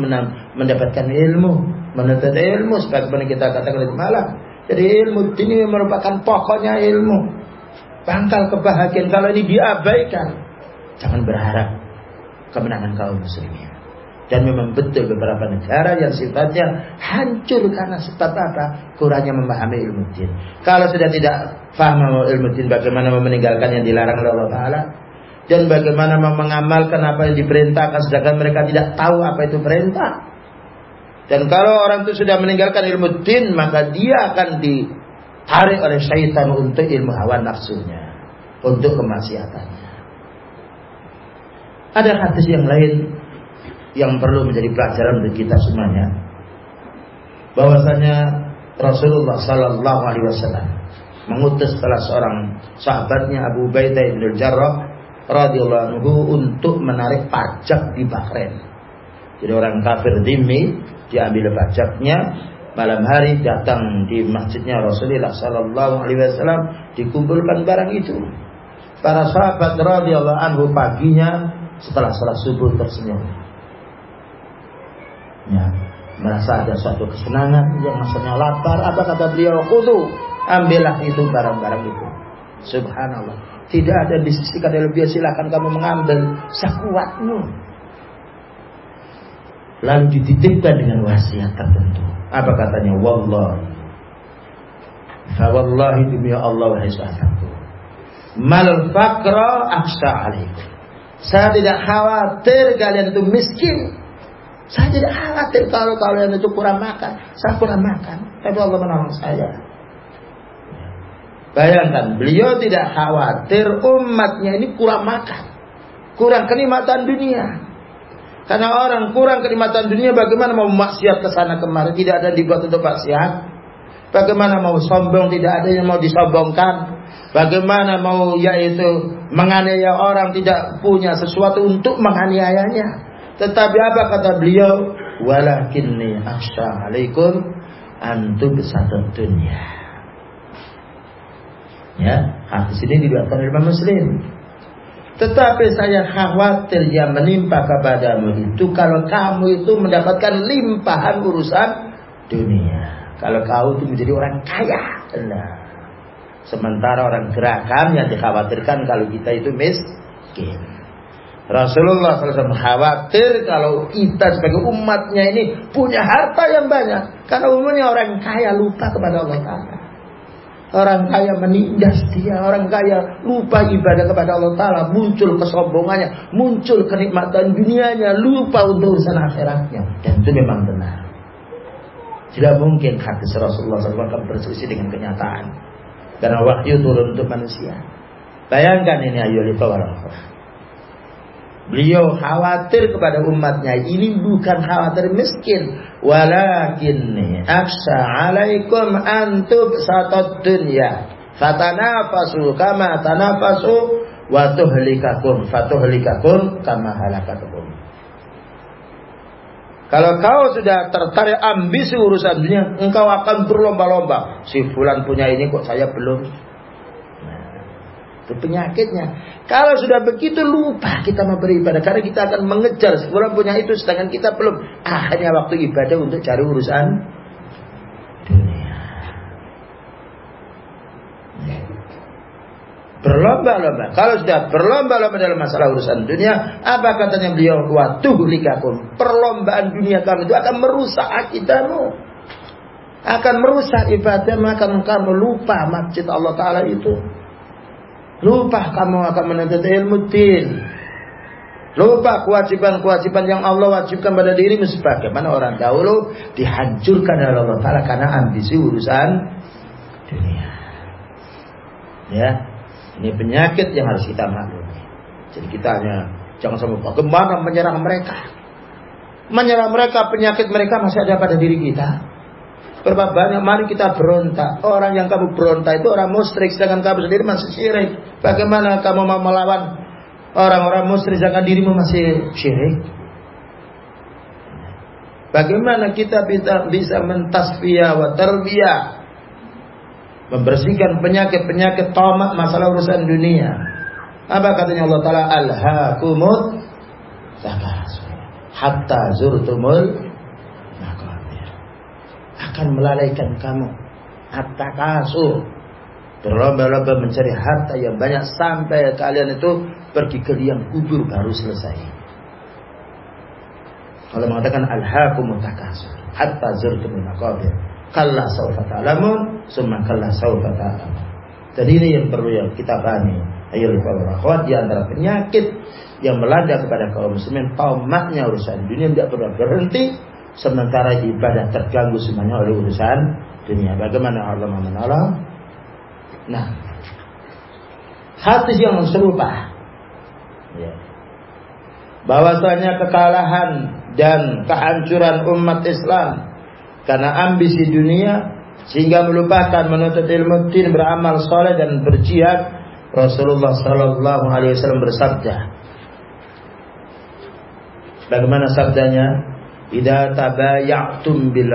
mendapatkan ilmu, menuntut ilmu sebagaimana kita katakan malam jadi ilmu ini merupakan pokoknya ilmu. Pangkal kebahagiaan kalau ini diabaikan. Jangan berharap kemenangan kaum muslimin. Dan memang betul beberapa negara yang sifatnya hancur karena sebab apa? Kurangnya memahami ilmu din. Kalau sudah tidak faham ilmu din, bagaimana meninggalkan yang dilarang oleh Allah Ta'ala? Dan bagaimana mengamalkan apa yang diperintahkan sedangkan mereka tidak tahu apa itu perintah. Dan kalau orang itu sudah meninggalkan ilmu din, maka dia akan ditarik oleh syaitan untuk ilmu hawa nafsunya. Untuk kemaksiatannya. Ada hadis yang lain yang perlu menjadi pelajaran untuk kita semuanya. Bahwasanya Rasulullah Sallallahu Alaihi Wasallam mengutus salah seorang sahabatnya Abu Ubaidah bin Jarrah radhiyallahu anhu untuk menarik pajak di Bahrain. Jadi orang kafir dimi diambil pajaknya malam hari datang di masjidnya Rasulullah Sallallahu Alaihi Wasallam dikumpulkan barang itu. Para sahabat radhiyallahu anhu paginya setelah salat subuh tersenyum ya, merasa ada suatu kesenangan yang maksudnya lapar apa kata beliau? Kudu. Ambillah itu barang-barang itu. Subhanallah. Tidak ada di sisi kata beliau silakan kamu mengambil. Sekuatmu. Lalu dititipkan dengan wasiat tertentu. Apa katanya? Wallah fawallahi demi Allah wahai sahabatku. Mal fakra saya tidak khawatir kalian itu miskin saya tidak khawatir kalau kalian itu kurang makan. Saya kurang makan. Tapi Allah menolong saya. Bayangkan, beliau tidak khawatir umatnya ini kurang makan. Kurang kenikmatan dunia. Karena orang kurang kenikmatan dunia bagaimana mau maksiat ke sana kemari. Tidak ada dibuat untuk maksiat. Bagaimana mau sombong tidak ada yang mau disombongkan. Bagaimana mau yaitu menganiaya orang tidak punya sesuatu untuk menganiayanya. Tetapi apa kata beliau? Walakinni akhsha alaikum antum besatun dunia. Ya, hadis ini diriwayatkan oleh Imam Muslim. Tetapi saya khawatir yang menimpa kepadamu itu kalau kamu itu mendapatkan limpahan urusan dunia. Kalau kau itu menjadi orang kaya. Nah. Sementara orang gerakan yang dikhawatirkan kalau kita itu miskin. Rasulullah SAW khawatir kalau kita sebagai umatnya ini punya harta yang banyak. Karena umumnya orang kaya lupa kepada Allah Ta'ala. Orang kaya menindas dia, orang kaya lupa ibadah kepada Allah Ta'ala, muncul kesombongannya, muncul kenikmatan dunianya, lupa untuk urusan akhiratnya. Dan itu memang benar. Tidak mungkin hadis Rasulullah SAW berselisih dengan kenyataan. Karena wahyu turun untuk manusia. Bayangkan ini ayo lihat Beliau khawatir kepada umatnya. Ini bukan khawatir miskin. Walakinni aksa alaikum antub satot dunya. Fatanafasu kama tanafasu. Watuhlikakum fatuhlikakum kama halakatukum. Kalau kau sudah tertarik ambisi urusan dunia, engkau akan berlomba-lomba. Si fulan punya ini kok saya belum. Penyakitnya. Kalau sudah begitu lupa kita mau beribadah. Karena kita akan mengejar sebelum punya itu sedangkan kita belum. Akhirnya waktu ibadah untuk cari urusan dunia. Berlomba-lomba. Kalau sudah berlomba-lomba dalam masalah urusan dunia, apa katanya beliau? Waktu likakum. Perlombaan dunia kamu itu akan merusak akidahmu. Akan merusak ibadahmu, akan kamu lupa masjid Allah Ta'ala itu. Lupa kamu akan menuntut ilmu din. Lupa kewajiban-kewajiban yang Allah wajibkan pada dirimu sebagaimana orang dahulu dihancurkan oleh Allah Taala karena ambisi urusan dunia. Ya, ini penyakit yang harus kita maklumi. Jadi kita hanya jangan sampai bagaimana menyerang mereka. Menyerang mereka penyakit mereka masih ada pada diri kita. Berapa banyak mari kita berontak. Orang yang kamu berontak itu orang musyrik sedangkan kamu sendiri masih syirik. Bagaimana kamu mau melawan orang-orang musyrik sedangkan dirimu masih syirik? Bagaimana kita bisa, bisa mentasfiyah wa tarbiyah membersihkan penyakit-penyakit tamak masalah urusan dunia. Apa katanya Allah Taala alhaakumut hatta zurtumul akan melalaikan kamu. Hatta kasur. Berlomba-lomba mencari harta yang banyak sampai kalian itu pergi ke liang kubur baru selesai. Allah mengatakan alhaakum takasur hatta zurtumul maqabir. Kalla sawfa ta'lamun, summa kalla sawfa ta'lamun. Jadi ini yang perlu yang kita pahami. Ayo akhwat di antara penyakit yang melanda kepada kaum muslimin tamatnya urusan dunia tidak pernah berhenti sementara ibadah terganggu semuanya oleh urusan dunia. Bagaimana Allah menolong? Nah, hadis yang serupa ya. bahwasanya kekalahan dan kehancuran umat Islam karena ambisi dunia sehingga melupakan menuntut ilmu din beramal soleh dan berjihad Rasulullah Sallallahu Alaihi Wasallam bersabda bagaimana sabdanya Ida tabayatum bil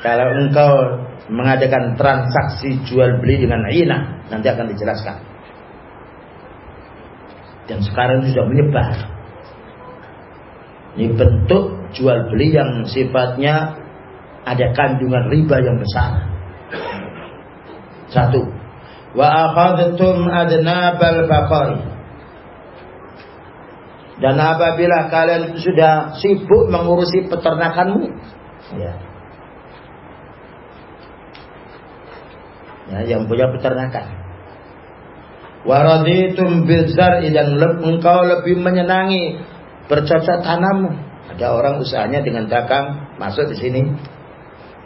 kalau engkau mengadakan transaksi jual beli dengan inah nanti akan dijelaskan dan sekarang sudah menyebar ini bentuk jual beli yang sifatnya ada kandungan riba yang besar. Satu. Wa akhadtum adnabal baqari. Dan apabila kalian sudah sibuk mengurusi peternakanmu, ya. Ya, yang punya peternakan. Waraditum bizar'i dan engkau lebih menyenangi bercocok tanammu. Ada orang usahanya dengan dagang masuk di sini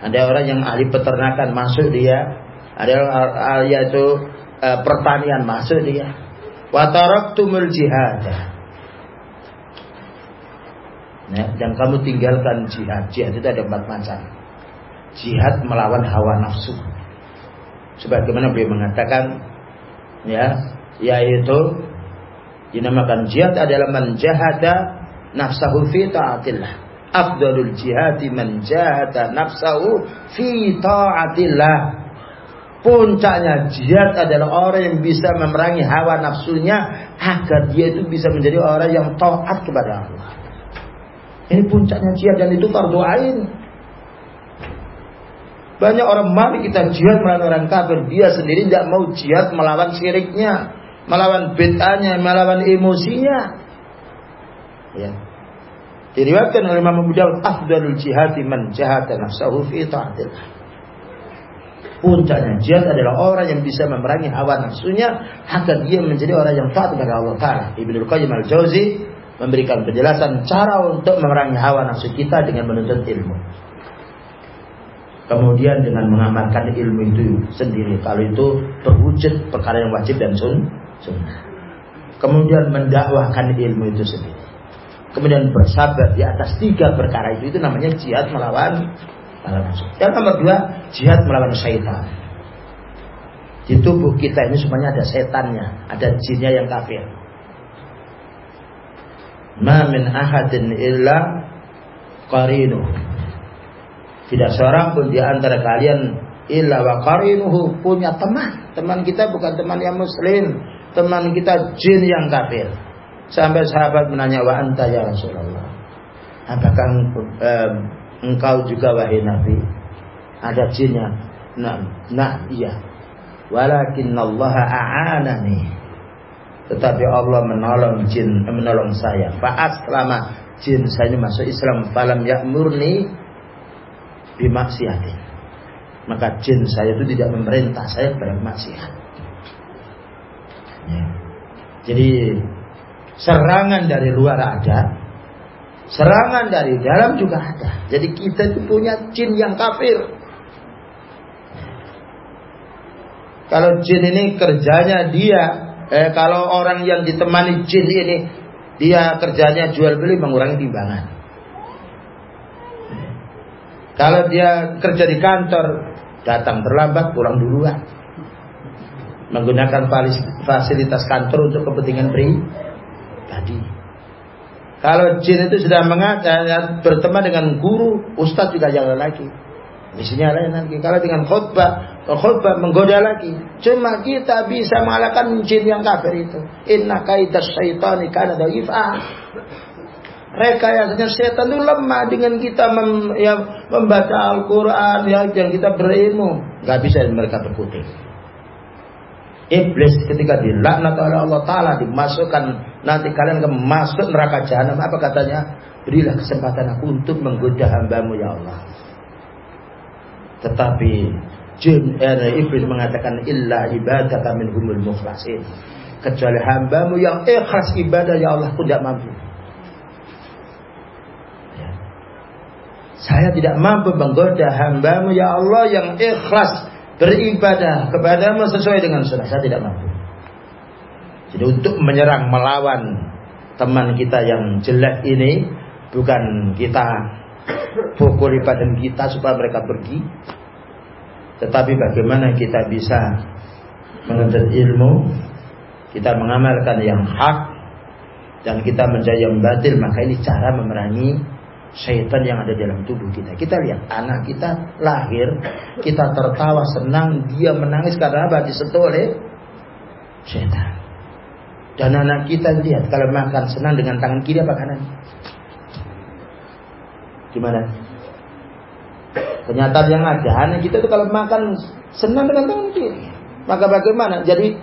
ada orang yang ahli peternakan masuk dia. Ada orang yaitu uh, pertanian masuk dia. Wa taraktumul jihad. Nah, dan kamu tinggalkan jihad. Jihad itu ada empat macam. Jihad melawan hawa nafsu. Sebagaimana beliau mengatakan, ya, yaitu dinamakan jihad adalah menjahada nafsahu fi ta'atillah afdalul jihadi man nafsahu fi ta'atillah. Puncaknya jihad adalah orang yang bisa memerangi hawa nafsunya agar dia itu bisa menjadi orang yang taat kepada Allah. Ini puncaknya jihad dan itu fardu ain. Banyak orang mari kita jihad melawan orang kafir, dia sendiri tidak mau jihad melawan syiriknya, melawan bid'ahnya, melawan emosinya. Ya. Diriwayatkan oleh Imam Abu Dawud, afdalul jihadi man jahada nafsahu fi ta'atillah. Puncaknya jihad adalah orang yang bisa memerangi hawa nafsunya agar dia menjadi orang yang taat kepada Allah Taala. Ibnu Qayyim al-Jauzi memberikan penjelasan cara untuk memerangi hawa nafsu kita dengan menuntut ilmu. Kemudian dengan mengamalkan ilmu itu sendiri. Kalau itu terwujud perkara yang wajib dan sun, sunnah. Kemudian mendakwahkan ilmu itu sendiri kemudian bersabar di atas tiga perkara itu itu namanya jihad melawan melawan nafsu. Yang nomor dua jihad melawan syaitan. Di tubuh kita ini semuanya ada setannya, ada jinnya yang kafir. Ma min ahadin illa qarinu. Tidak seorang pun di antara kalian illa wa qarinuhu punya teman. Teman kita bukan teman yang muslim, teman kita jin yang kafir. Sampai sahabat menanya wa anta ya Rasulullah. Apakah um, engkau juga wahai Nabi? Ada jinnya? Nah, nah iya. Walakin Allah a'anani. Tetapi Allah menolong jin, eh, menolong saya. Fa selama jin saya masuk Islam falam ya'murni bimaksiatin. Maka jin saya itu tidak memerintah saya bermaksiat. Ya. Jadi Serangan dari luar ada. Serangan dari dalam juga ada. Jadi kita itu punya jin yang kafir. Kalau jin ini kerjanya dia, eh, kalau orang yang ditemani jin ini, dia kerjanya jual beli mengurangi timbangan. Kalau dia kerja di kantor, datang terlambat, pulang duluan. Menggunakan fasilitas kantor untuk kepentingan pribadi tadi. Kalau jin itu sudah mengajar berteman dengan guru, ustadz juga jalan lagi. Misinya lain lagi. Kalau dengan khutbah, khutbah menggoda lagi. Cuma kita bisa mengalahkan jin yang kafir itu. Inna kaidah syaitani kana dhaifah. Rekayasanya setan itu lemah dengan kita mem, ya, membaca Al-Quran ya, yang kita berilmu. Gak bisa mereka berkutik. Iblis ketika dilaknat oleh Allah Ta'ala dimasukkan nanti kalian akan masuk neraka jahanam. Apa katanya? Berilah kesempatan aku untuk menggoda hambamu ya Allah. Tetapi jin eh, iblis mengatakan illa ibadah minhumul mukhlasin. Kecuali hambamu yang ikhlas ibadah ya Allah aku tidak mampu. Ya. Saya tidak mampu menggoda hambamu ya Allah yang ikhlas beribadah kepadamu sesuai dengan sunnah. Saya tidak mampu. Jadi untuk menyerang melawan teman kita yang jelek ini bukan kita pukul badan kita supaya mereka pergi tetapi bagaimana kita bisa menuntut ilmu kita mengamalkan yang hak dan kita menjadi yang batil maka ini cara memerangi syaitan yang ada dalam tubuh kita. Kita lihat anak kita lahir, kita tertawa senang, dia menangis karena apa? Disentuh oleh syaitan. Dan anak kita lihat kalau makan senang dengan tangan kiri apa kanan? Gimana? Kenyataan yang ada, anak kita itu kalau makan senang dengan tangan kiri. Maka bagaimana? Jadi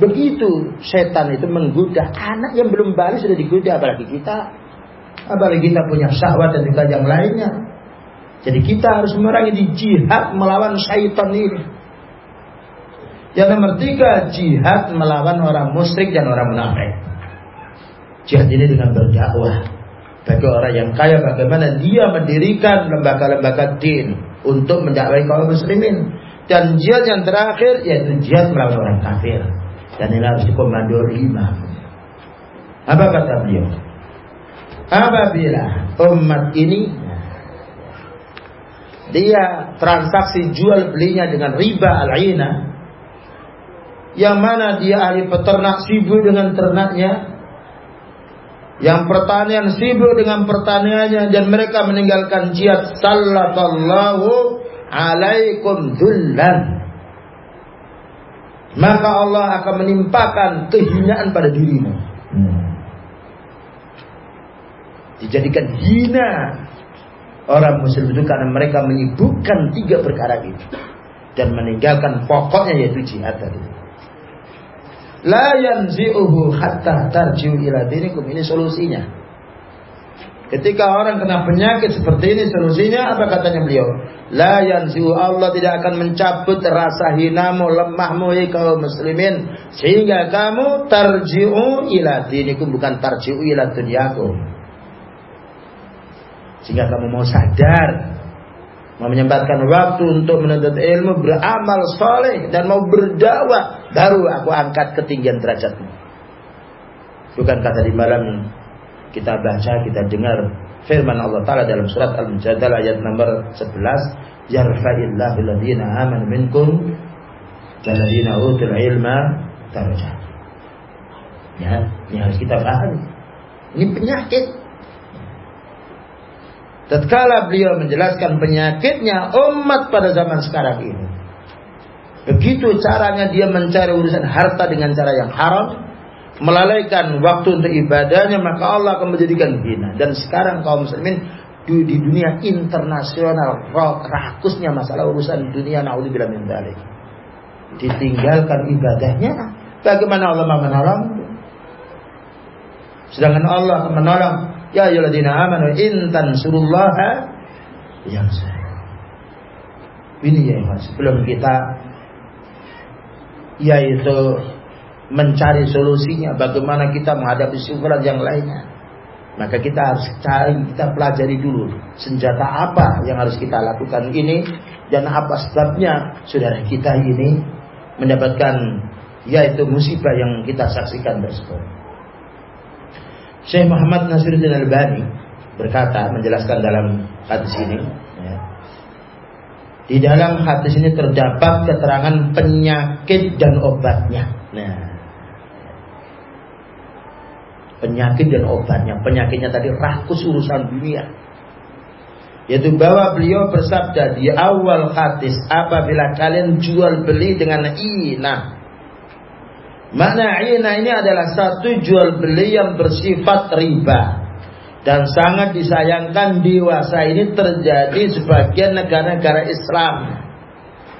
begitu setan itu menggoda anak yang belum balik sudah digoda apalagi kita Apalagi kita punya syahwat dan juga yang lainnya. Jadi kita harus memerangi di jihad melawan syaitan ini. Yang nomor tiga, jihad melawan orang musyrik dan orang munafik. Jihad ini dengan berdakwah. Bagi orang yang kaya bagaimana dia mendirikan lembaga-lembaga din untuk mendakwai kaum muslimin. Dan jihad yang terakhir yaitu jihad melawan orang kafir. Dan ini harus dikomando lima. Apa kata beliau? Apabila umat ini dia transaksi jual belinya dengan riba al-aina yang mana dia ahli peternak sibuk dengan ternaknya yang pertanian sibuk dengan pertaniannya dan mereka meninggalkan jihad. Sallallahu alaikum dhullan maka Allah akan menimpakan kehinaan pada dirimu. Hmm. Dijadikan hina orang muslim itu karena mereka menyibukkan tiga perkara itu dan meninggalkan pokoknya yaitu jihad tadi. La yanzi'uhu hatta tarji'u ila dinikum. Ini solusinya. Ketika orang kena penyakit seperti ini solusinya apa katanya beliau? La yanzi'u Allah tidak akan mencabut rasa hinamu, lemahmu ya kaum muslimin sehingga kamu tarji'u ila dinikum bukan tarji'u ila dunyakum. Sehingga kamu mau sadar Mau menyempatkan waktu untuk menuntut ilmu Beramal soleh Dan mau berdakwah Baru aku angkat ketinggian derajatmu. Bukan kata di malam Kita baca, kita dengar Firman Allah Ta'ala dalam surat Al-Mujadalah ayat nomor 11 Yarfa'illahu ladhina aman minkum Dan ladhina utul ilma darajat. Ya, ini harus kita pahami. Ini penyakit tatkala beliau menjelaskan penyakitnya umat pada zaman sekarang ini. Begitu caranya dia mencari urusan harta dengan cara yang haram, melalaikan waktu untuk ibadahnya, maka Allah akan menjadikan hina. Dan sekarang kaum muslimin di, di dunia internasional rakusnya masalah urusan dunia naudzubillah min dzalik. Ditinggalkan ibadahnya, bagaimana Allah menolong? Sedangkan Allah menolong Ya ayyuhalladzina amanu in tansurullaha yansur. Ini ya sebelum kita yaitu mencari solusinya bagaimana kita menghadapi syukuran yang lainnya. Maka kita harus cari, kita pelajari dulu senjata apa yang harus kita lakukan ini dan apa sebabnya saudara kita ini mendapatkan yaitu musibah yang kita saksikan tersebut. Syekh Muhammad Nasiruddin Al-Bani berkata menjelaskan dalam hadis ini ya, di dalam hadis ini terdapat keterangan penyakit dan obatnya. Nah, penyakit dan obatnya. Penyakitnya tadi rakus urusan dunia. Yaitu bahwa beliau bersabda di awal hadis apabila kalian jual beli dengan inah Makna ina ini adalah satu jual beli yang bersifat riba. Dan sangat disayangkan dewasa ini terjadi sebagian negara-negara Islam.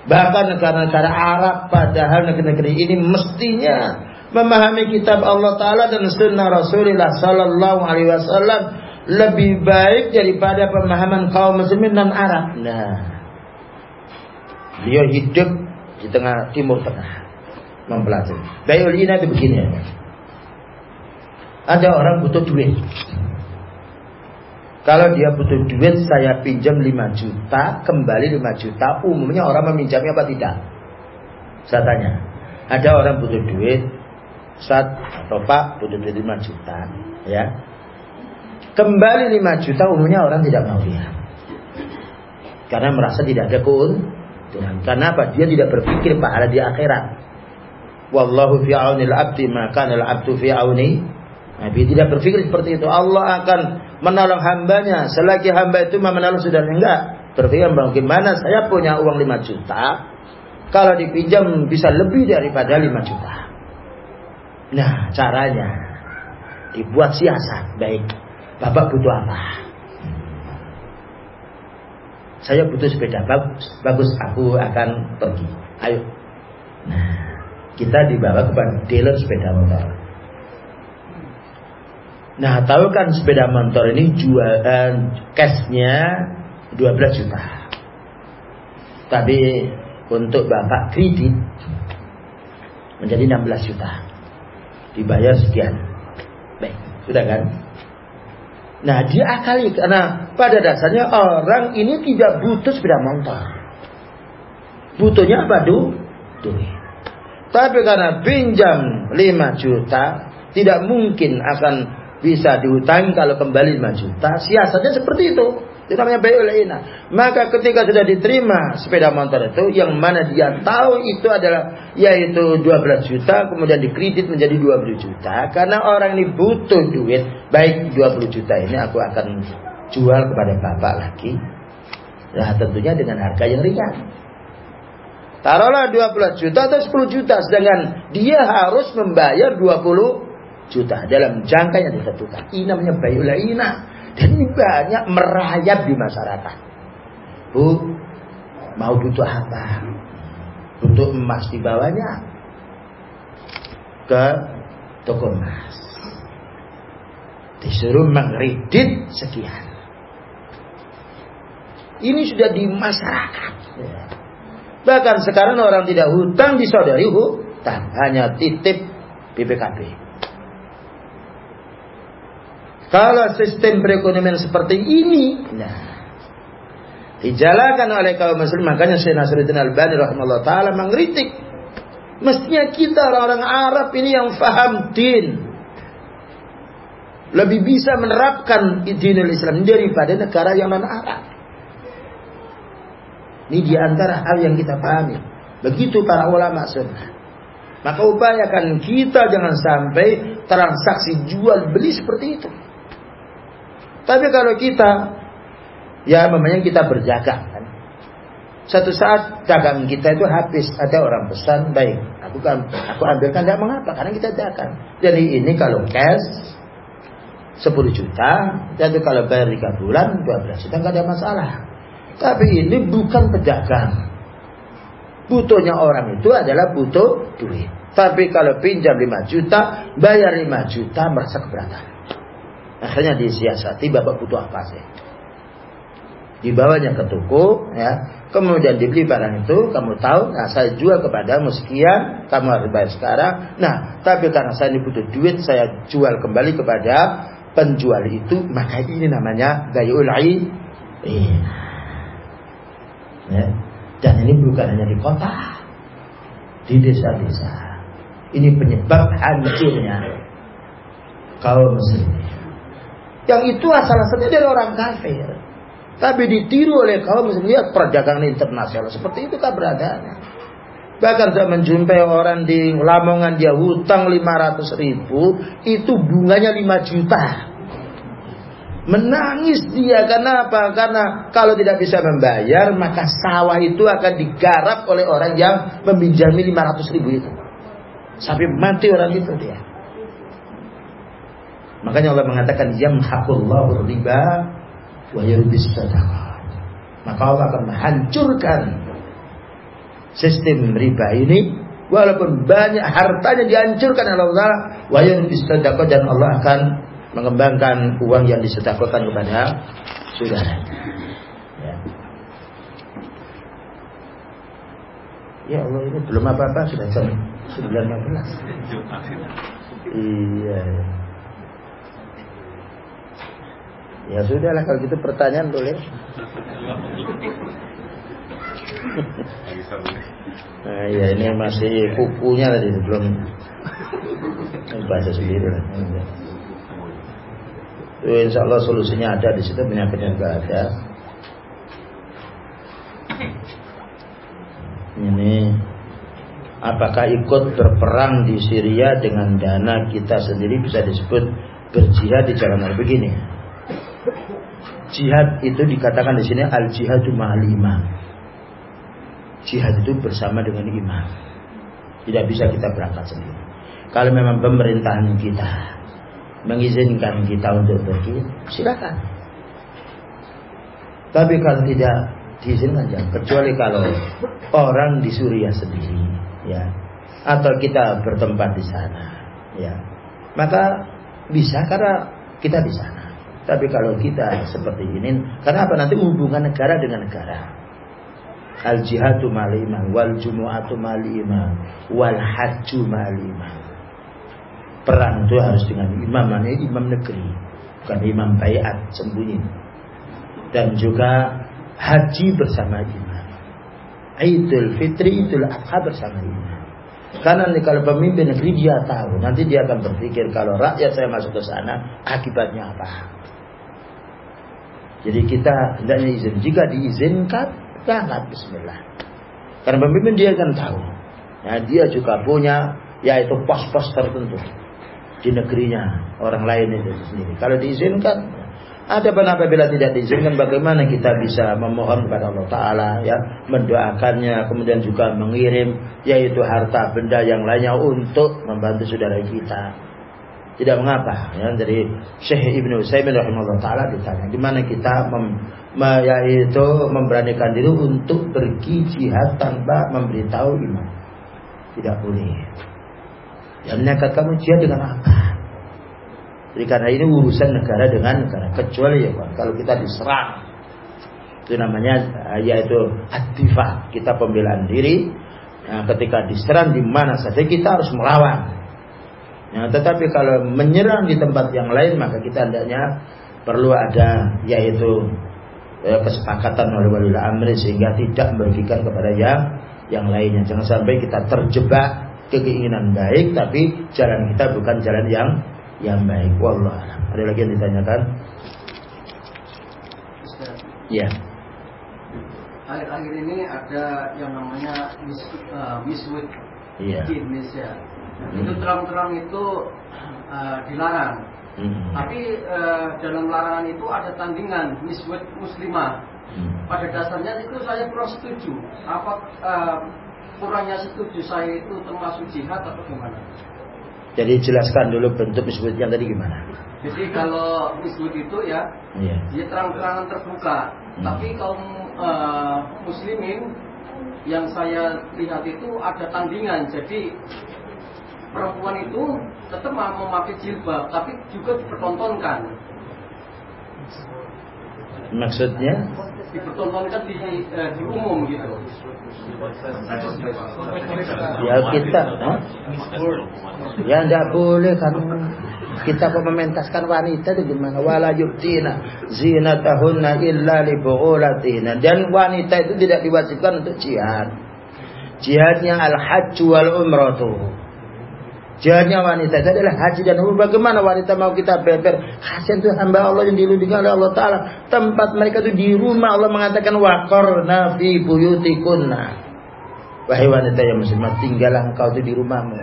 Bahkan negara-negara Arab padahal negara-negara ini mestinya memahami kitab Allah Taala dan sunnah Rasulullah Sallallahu Alaihi Wasallam lebih baik daripada pemahaman kaum muslimin dan Arab. Nah, beliau hidup di tengah timur tengah mempelajari. Bayul ini begini ya. Ada orang butuh duit. Kalau dia butuh duit, saya pinjam 5 juta, kembali 5 juta. Umumnya orang meminjamnya apa tidak? Saya tanya. Ada orang butuh duit, saat atau Pak butuh duit 5 juta, ya. Kembali 5 juta umumnya orang tidak mau dia. Karena merasa tidak ada keuntungan. Karena apa? Dia tidak berpikir pahala di akhirat. Wallahu fi aunil abdi maka al-abdu fi auni. Nabi tidak berpikir seperti itu. Allah akan menolong hambanya. Selagi hamba itu menolong sudah enggak. Berpikir bagaimana saya punya uang 5 juta. Kalau dipinjam bisa lebih daripada 5 juta. Nah caranya. Dibuat siasat. Baik. Bapak butuh apa? Saya butuh sepeda bagus. Bagus aku akan pergi. Ayo. Nah, kita dibawa kepada dealer sepeda motor. Nah, tahu kan sepeda motor ini jualan cashnya 12 juta. Tapi untuk bapak kredit menjadi 16 juta. Dibayar sekian. Baik, sudah kan? Nah, dia akali karena pada dasarnya orang ini tidak butuh sepeda motor. Butuhnya apa? Du? Duit. Tapi karena pinjam 5 juta, tidak mungkin akan bisa dihutangi kalau kembali 5 juta. Siasatnya seperti itu. Itu namanya bayulina. Maka ketika sudah diterima sepeda motor itu, yang mana dia tahu itu adalah yaitu 12 juta, kemudian dikredit menjadi 20 juta. Karena orang ini butuh duit, baik 20 juta ini aku akan jual kepada bapak lagi. Nah tentunya dengan harga yang ringan. Taruhlah 12 juta atau 10 juta, sedangkan dia harus membayar 20 juta dalam jangka yang ditentukan. Ini namanya bayulaina. Dan ini banyak merayap di masyarakat. Bu, mau butuh apa? Butuh emas di bawahnya ke toko emas. Disuruh mengredit sekian. Ini sudah di masyarakat. Bahkan sekarang orang tidak hutang disaudari hutang. Hanya titip BPKB. Kalau sistem perekonomian seperti ini, nah, dijalankan oleh kaum muslim, makanya Syekh Nasruddin Al-Bani rahimahullah taala mengkritik. Mestinya kita orang-orang Arab ini yang faham din. Lebih bisa menerapkan dinul Islam daripada negara yang non Arab. Ini di antara hal yang kita pahami. Begitu para ulama sunnah. Maka upayakan kita jangan sampai transaksi jual beli seperti itu. Tapi kalau kita ya memangnya kita berjaga kan. Satu saat dagang kita itu habis, ada orang pesan, baik, aku kan aku ambilkan tidak mengapa karena kita dagang. Jadi ini kalau cash 10 juta, jadi kalau bayar 3 bulan 12 juta nggak ada masalah. Tapi ini bukan pedagang. Butuhnya orang itu adalah butuh duit. Tapi kalau pinjam 5 juta, bayar 5 juta merasa keberatan. Akhirnya disiasati bapak butuh apa sih? Dibawanya ke toko, ya. Kemudian dibeli barang itu, kamu tahu, nah saya jual kepada sekian, kamu harus bayar sekarang. Nah, tapi karena saya ini butuh duit, saya jual kembali kepada penjual itu, maka ini namanya gayul iya. Ya. Dan ini bukan hanya di kota, di desa-desa. Ini penyebab hancurnya kaum muslimin. Yang itu asal-asalnya dari orang kafir. Tapi ditiru oleh kaum muslim. Lihat perdagangan internasional. Seperti itu keberadaannya. Bahkan saya menjumpai orang di Lamongan dia hutang 500 ribu. Itu bunganya 5 juta. Menangis dia karena apa? Karena kalau tidak bisa membayar maka sawah itu akan digarap oleh orang yang meminjami 500 ribu itu. Sampai mati orang itu dia. Makanya Allah mengatakan yamhaqullahu riba wa yurbis. Maka Allah akan menghancurkan sistem riba ini walaupun banyak hartanya dihancurkan oleh Allah wa sedekah dan Allah akan mengembangkan uang yang disedekahkan kepada saudara. Ya. ya Allah ini belum apa-apa sudah jam 19. Iya. Ya sudahlah kalau gitu pertanyaan boleh. Nah, ya ini masih kukunya tadi belum baca sendiri. Insya Allah solusinya ada di situ penyakitnya juga ada. Ini apakah ikut berperang di Syria dengan dana kita sendiri bisa disebut berjihad di jalan Allah begini. Jihad itu dikatakan di sini al jihadu ma'al Jihad itu bersama dengan imam. Tidak bisa kita berangkat sendiri. Kalau memang pemerintahan kita mengizinkan kita untuk pergi, silakan. Tapi kalau tidak diizinkan jangan. Kecuali kalau orang di Suriah sendiri, ya, atau kita bertempat di sana, ya, maka bisa karena kita di sana. Tapi kalau kita seperti ini, karena apa nanti hubungan negara dengan negara. Al jihadu malima wal jumu'atu malima wal hajju malima. Perang itu harus dengan imam, imam negeri, bukan imam bayat sembunyi. Dan juga haji bersama imam. Idul Fitri, Idul Adha bersama imam. Karena kalau pemimpin negeri dia tahu, nanti dia akan berpikir kalau rakyat saya masuk ke sana, akibatnya apa? Jadi kita hendaknya izin. Jika diizinkan, Sangat bismillah. Karena pemimpin dia akan tahu. Ya, dia juga punya yaitu pos-pos tertentu di negerinya orang lain itu sendiri. Kalau diizinkan, ada pun apabila tidak diizinkan bagaimana kita bisa memohon kepada Allah Taala ya mendoakannya kemudian juga mengirim yaitu harta benda yang lainnya untuk membantu saudara kita tidak mengapa ya dari Syekh Ibnu Utsaimin rahimahullah taala ditanya di mana kita mem, yaitu memberanikan diri untuk pergi jihad tanpa memberitahu imam. Tidak boleh. Yang menyangka kamu jihad dengan apa? Jadi karena ini urusan negara dengan negara. Kecuali ya Pak, kalau kita diserang. Itu namanya yaitu aktifah. Kita pembelaan diri. Nah, ketika diserang di mana saja kita harus melawan. Nah, tetapi kalau menyerang di tempat yang lain maka kita hendaknya perlu ada yaitu eh, kesepakatan oleh wali amri sehingga tidak merugikan kepada yang yang lainnya. Jangan sampai kita terjebak keinginan baik tapi jalan kita bukan jalan yang yang baik. Wallah. Ada lagi yang ditanyakan? Ya. Akhir-akhir ini ada yang namanya Miss, uh, Miss Wood ya. di Indonesia. Hmm. Itu terang-terang itu uh, dilarang Hmm. Tapi uh, dalam larangan itu ada tandingan nisbat muslimah. Hmm. Pada dasarnya itu saya kurang setuju. Apa uh, kurangnya setuju saya itu termasuk jihad atau gimana? Jadi jelaskan dulu bentuk nisbat yang tadi gimana? Jadi kalau nisbat itu ya, yeah. dia terang-terangan terbuka. Hmm. Tapi kaum uh, muslimin yang saya lihat itu ada tandingan. Jadi perempuan itu tetap memakai jilbab, tapi juga dipertontonkan. Maksudnya? Dipertontonkan di, eh, di umum gitu. Ya kita, huh? ya tidak boleh kan kita mementaskan wanita itu gimana? Wala yubtina zinatahunna illa li Dan wanita itu tidak diwajibkan untuk jihad. Jihadnya al-hajj wal umrah tuh. Jihadnya wanita itu adalah haji dan umrah. Bagaimana wanita mau kita beber? Hasan itu hamba Allah yang dilindungi oleh Allah Ta'ala. Tempat mereka itu di rumah Allah mengatakan waqarna fi buyutikunna. Wahai wanita yang muslimah, tinggallah engkau itu di rumahmu.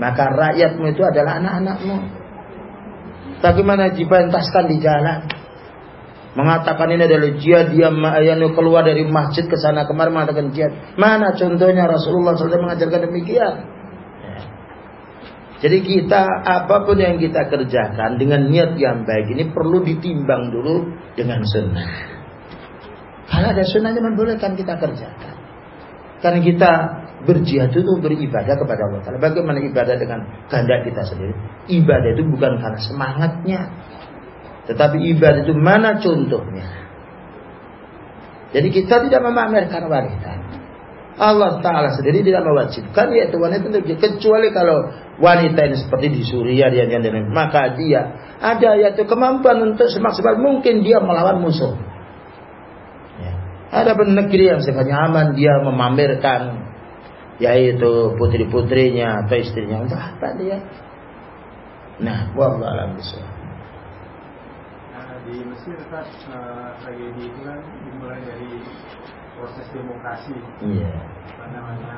Maka rakyatmu itu adalah anak-anakmu. Bagaimana dipentaskan di jalan? Mengatakan ini adalah jihad dia yang keluar dari masjid ke sana kemarin mengatakan jihad. Mana contohnya Rasulullah SAW mengajarkan demikian? Jadi kita apa pun yang kita kerjakan dengan niat yang baik ini perlu ditimbang dulu dengan sunnah. Kalau ada sunnah membolehkan kita kerjakan. Karena kita Berjihad itu beribadah kepada Allah Ta'ala. Bagaimana ibadah dengan kehendak kita sendiri? Ibadah itu bukan karena semangatnya. Tetapi ibadah itu mana contohnya? Jadi kita tidak memamerkan wanita. Allah Ta'ala sendiri tidak mewajibkan yaitu wanita untuk kecuali kalau wanita ini seperti di Suriah dia, dia, dia maka dia ada yaitu kemampuan untuk semaksimal mungkin dia melawan musuh. Ya. Ada negeri yang sifatnya aman dia memamerkan yaitu putri-putrinya atau istrinya untuk apa dia? Nah, wallah alam nah, di Mesir kan tragedi itu kan dimulai dari proses demokrasi. Iya. Apa namanya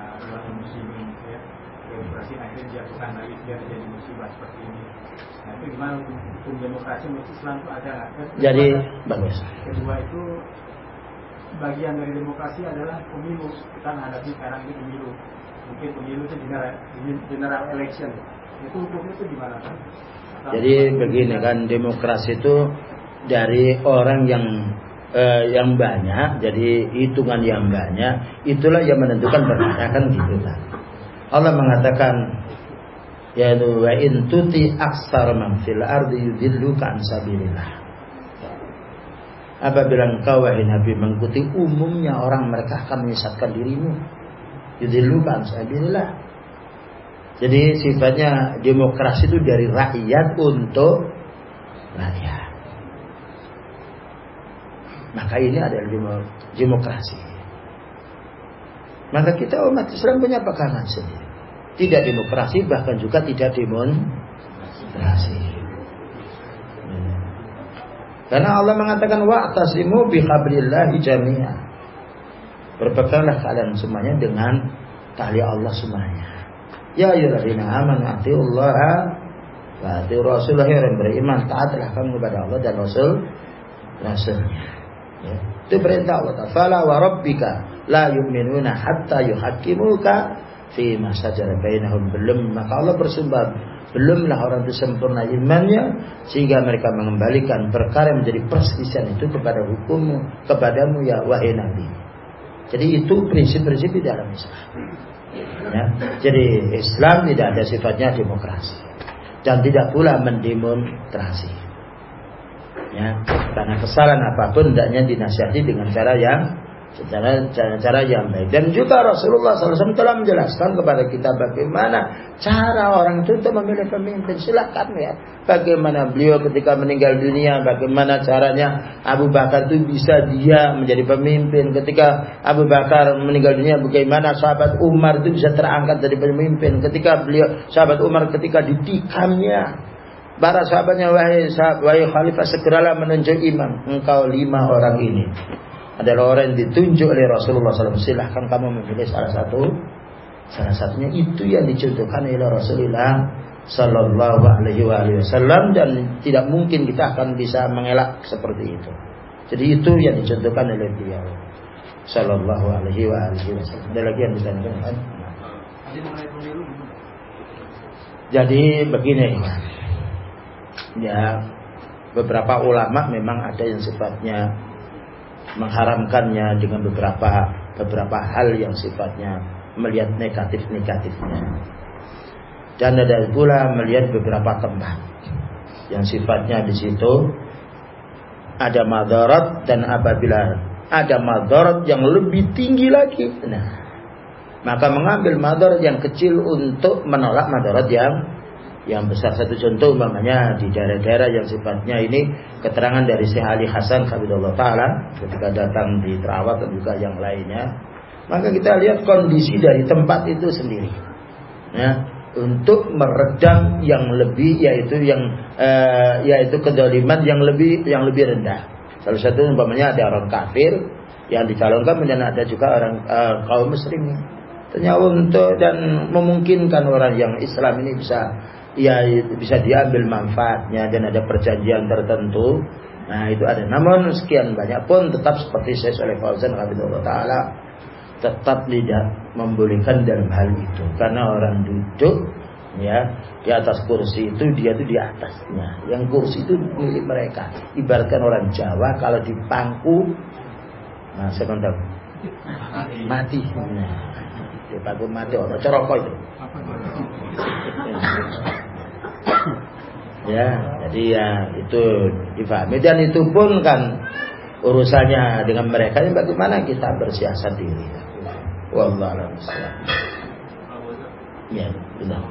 uh, muslimin ya demokrasi akhirnya dijatuhkan lagi biar jadi musibah seperti ini. Nah itu gimana hukum demokrasi menurut Islam itu ada nggak? Jadi bagus. Kedua itu bagian dari demokrasi adalah pemilu. Kita menghadapi sekarang ini pemilu. Mungkin pemilu itu general, general election. Itu hukumnya itu gimana kan? Jadi begini kan demokrasi itu dari orang yang eh, yang banyak, jadi hitungan yang banyak, itulah yang menentukan bagaimana kan gitu kan. Allah mengatakan ya wa in tuti aksar man fil ardi yudilluka an sabilillah. Apabila engkau wahai Nabi mengikuti umumnya orang mereka akan menyesatkan dirimu. Yudilluka an sabilillah. Jadi sifatnya demokrasi itu dari rakyat untuk rakyat. Maka ini adalah demokrasi. Maka kita umat Islam punya pekanan sendiri. Tidak demokrasi bahkan juga tidak demonstrasi. Karena Allah mengatakan wa'tasimu bihablillahi jami'a. Berpeganglah kalian semuanya dengan tali Allah semuanya. Ya ayyuhalladzina amanu atiullaha wa atiur rasulah yang beriman taatlah kamu kepada Allah dan Rasul Rasulnya. Ya. Itu perintah Allah Ta'ala. wa rabbika la yu'minuna hatta yuhakimuka fi ma sajara bainahum belum maka Allah bersumpah belumlah orang itu sempurna imannya sehingga mereka mengembalikan perkara yang menjadi perselisihan itu kepada hukummu kepadamu ya wahai nabi jadi itu prinsip-prinsip di dalam Islam ya. jadi Islam tidak ada sifatnya demokrasi dan tidak pula mendemonstrasi ya karena kesalahan apa pun hendaknya dinasihati dengan cara yang secara cara, cara yang baik. Dan juga Rasulullah SAW telah menjelaskan kepada kita bagaimana cara orang itu untuk memilih pemimpin. Silakan ya bagaimana beliau ketika meninggal dunia bagaimana caranya Abu Bakar itu bisa dia menjadi pemimpin. Ketika Abu Bakar meninggal dunia bagaimana sahabat Umar itu bisa terangkat jadi pemimpin. Ketika beliau sahabat Umar ketika ditikamnya Para sahabatnya wahai sahabat, wahai khalifah segeralah menunjuk imam. Engkau lima orang ini adalah orang yang ditunjuk oleh Rasulullah SAW. Silahkan kamu memilih salah satu. Salah satunya itu yang dicontohkan oleh Rasulullah Sallallahu Alaihi Wasallam dan tidak mungkin kita akan bisa mengelak seperti itu. Jadi itu yang dicontohkan oleh beliau Sallallahu Alaihi Wasallam. Ada lagi yang ditanyakan? Jadi begini ya beberapa ulama memang ada yang sifatnya mengharamkannya dengan beberapa beberapa hal yang sifatnya melihat negatif-negatifnya. Dan ada pula melihat beberapa tempat yang sifatnya di situ ada madarat dan apabila ada madarat yang lebih tinggi lagi, nah maka mengambil madarat yang kecil untuk menolak madarat yang yang besar satu contoh umpamanya di daerah-daerah yang sifatnya ini keterangan dari Syekh Ali Hasan Kabidullah Ta'ala ketika datang di Terawat dan juga yang lainnya. Maka kita lihat kondisi dari tempat itu sendiri. Ya untuk meredam yang lebih yaitu yang eh, yaitu kedoliman yang lebih yang lebih rendah. Salah satu umpamanya ada orang kafir yang dicalonkan dan ada juga orang eh, kaum muslim ternyata untuk dan memungkinkan orang yang Islam ini bisa ya bisa diambil manfaatnya dan ada perjanjian tertentu. Nah itu ada. Namun sekian banyak pun tetap seperti saya Saleh Fauzan Allah Taala tetap tidak membolehkan dalam hal itu. Karena orang duduk ya di atas kursi itu dia itu di atasnya. Yang kursi itu milik mereka. Ibaratkan orang Jawa kalau dipangku nah saya tahu mati. Nah, Pak mati. Orang coroko itu. ya, jadi ya itu difahami dan itu pun kan urusannya dengan mereka ini bagaimana kita bersiasat diri. Wallahu a'lam. Ya, benar.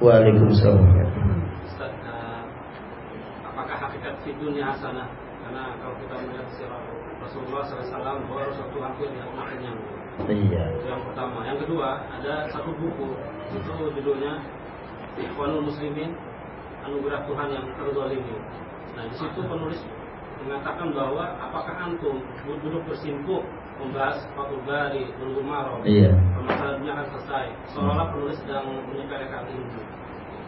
Waalaikumsalam. apakah hakikat fitunya hasanah? Karena kalau kita melihat sirah Rasulullah SAW baru satu hampir yang yang Iya. Yang pertama, yang kedua ada satu buku itu judulnya Ikhwanul Muslimin Anugerah Tuhan yang terzalimi. Nah di situ penulis mengatakan bahwa apakah antum duduk bersimpuk membahas Fatul Bari, Bulughul Maram, iya. permasalahan dunia akan selesai. Seolah-olah penulis sedang menyepelekan ini.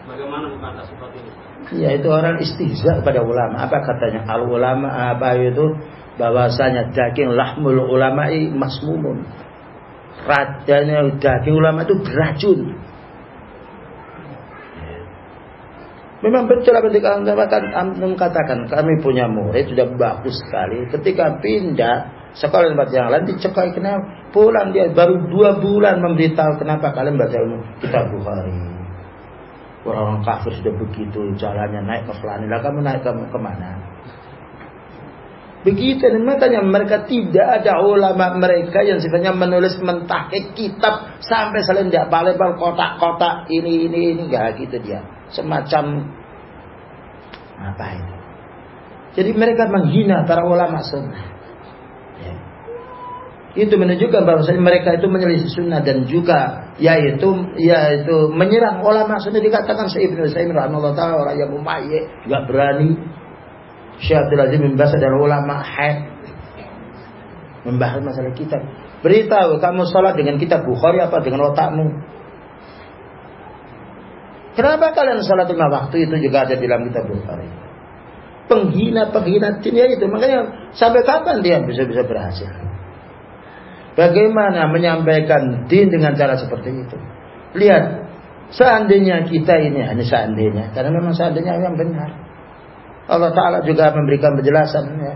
Bagaimana membantah seperti ini? Ya itu orang istihza pada ulama. Apa katanya? Al ulama apa itu? Bahwasanya daging lahmul ulama'i masmumun. Radanya daging ulama itu beracun. Memang betul apa Antum katakan kami punya murid sudah bagus sekali. Ketika pindah sekolah tempat yang lain dicekai kenapa? Pulang dia baru dua bulan memberitahu kenapa kalian baca ilmu kitab Bukhari. Orang-orang kafir sudah begitu jalannya naik ke Fulani. Lah kamu naik ke ke mana? Begitu dan makanya mereka tidak ada ulama mereka yang sifatnya menulis mentahkik kitab sampai saling tidak lebar kotak-kotak ini ini ini enggak gitu dia semacam apa itu. Jadi mereka menghina para ulama sunnah. Ya. Itu menunjukkan bahwa mereka itu menyelisih sunnah dan juga yaitu yaitu menyerang ulama sunnah dikatakan Ibnu Utsaimin rahimahullah taala orang yang mumayyi juga berani Syekh Abdul Aziz membahas ulama haid membahas masalah kitab. Beritahu kamu sholat dengan kitab Bukhari apa dengan otakmu? Kenapa kalian salat lima waktu itu juga ada dalam kitab Bukhari? Penghina-penghina din ya itu. Makanya sampai kapan dia bisa-bisa berhasil? Bagaimana menyampaikan din dengan cara seperti itu? Lihat, seandainya kita ini hanya seandainya, karena memang seandainya yang benar. Allah Ta'ala juga memberikan penjelasan. Ya.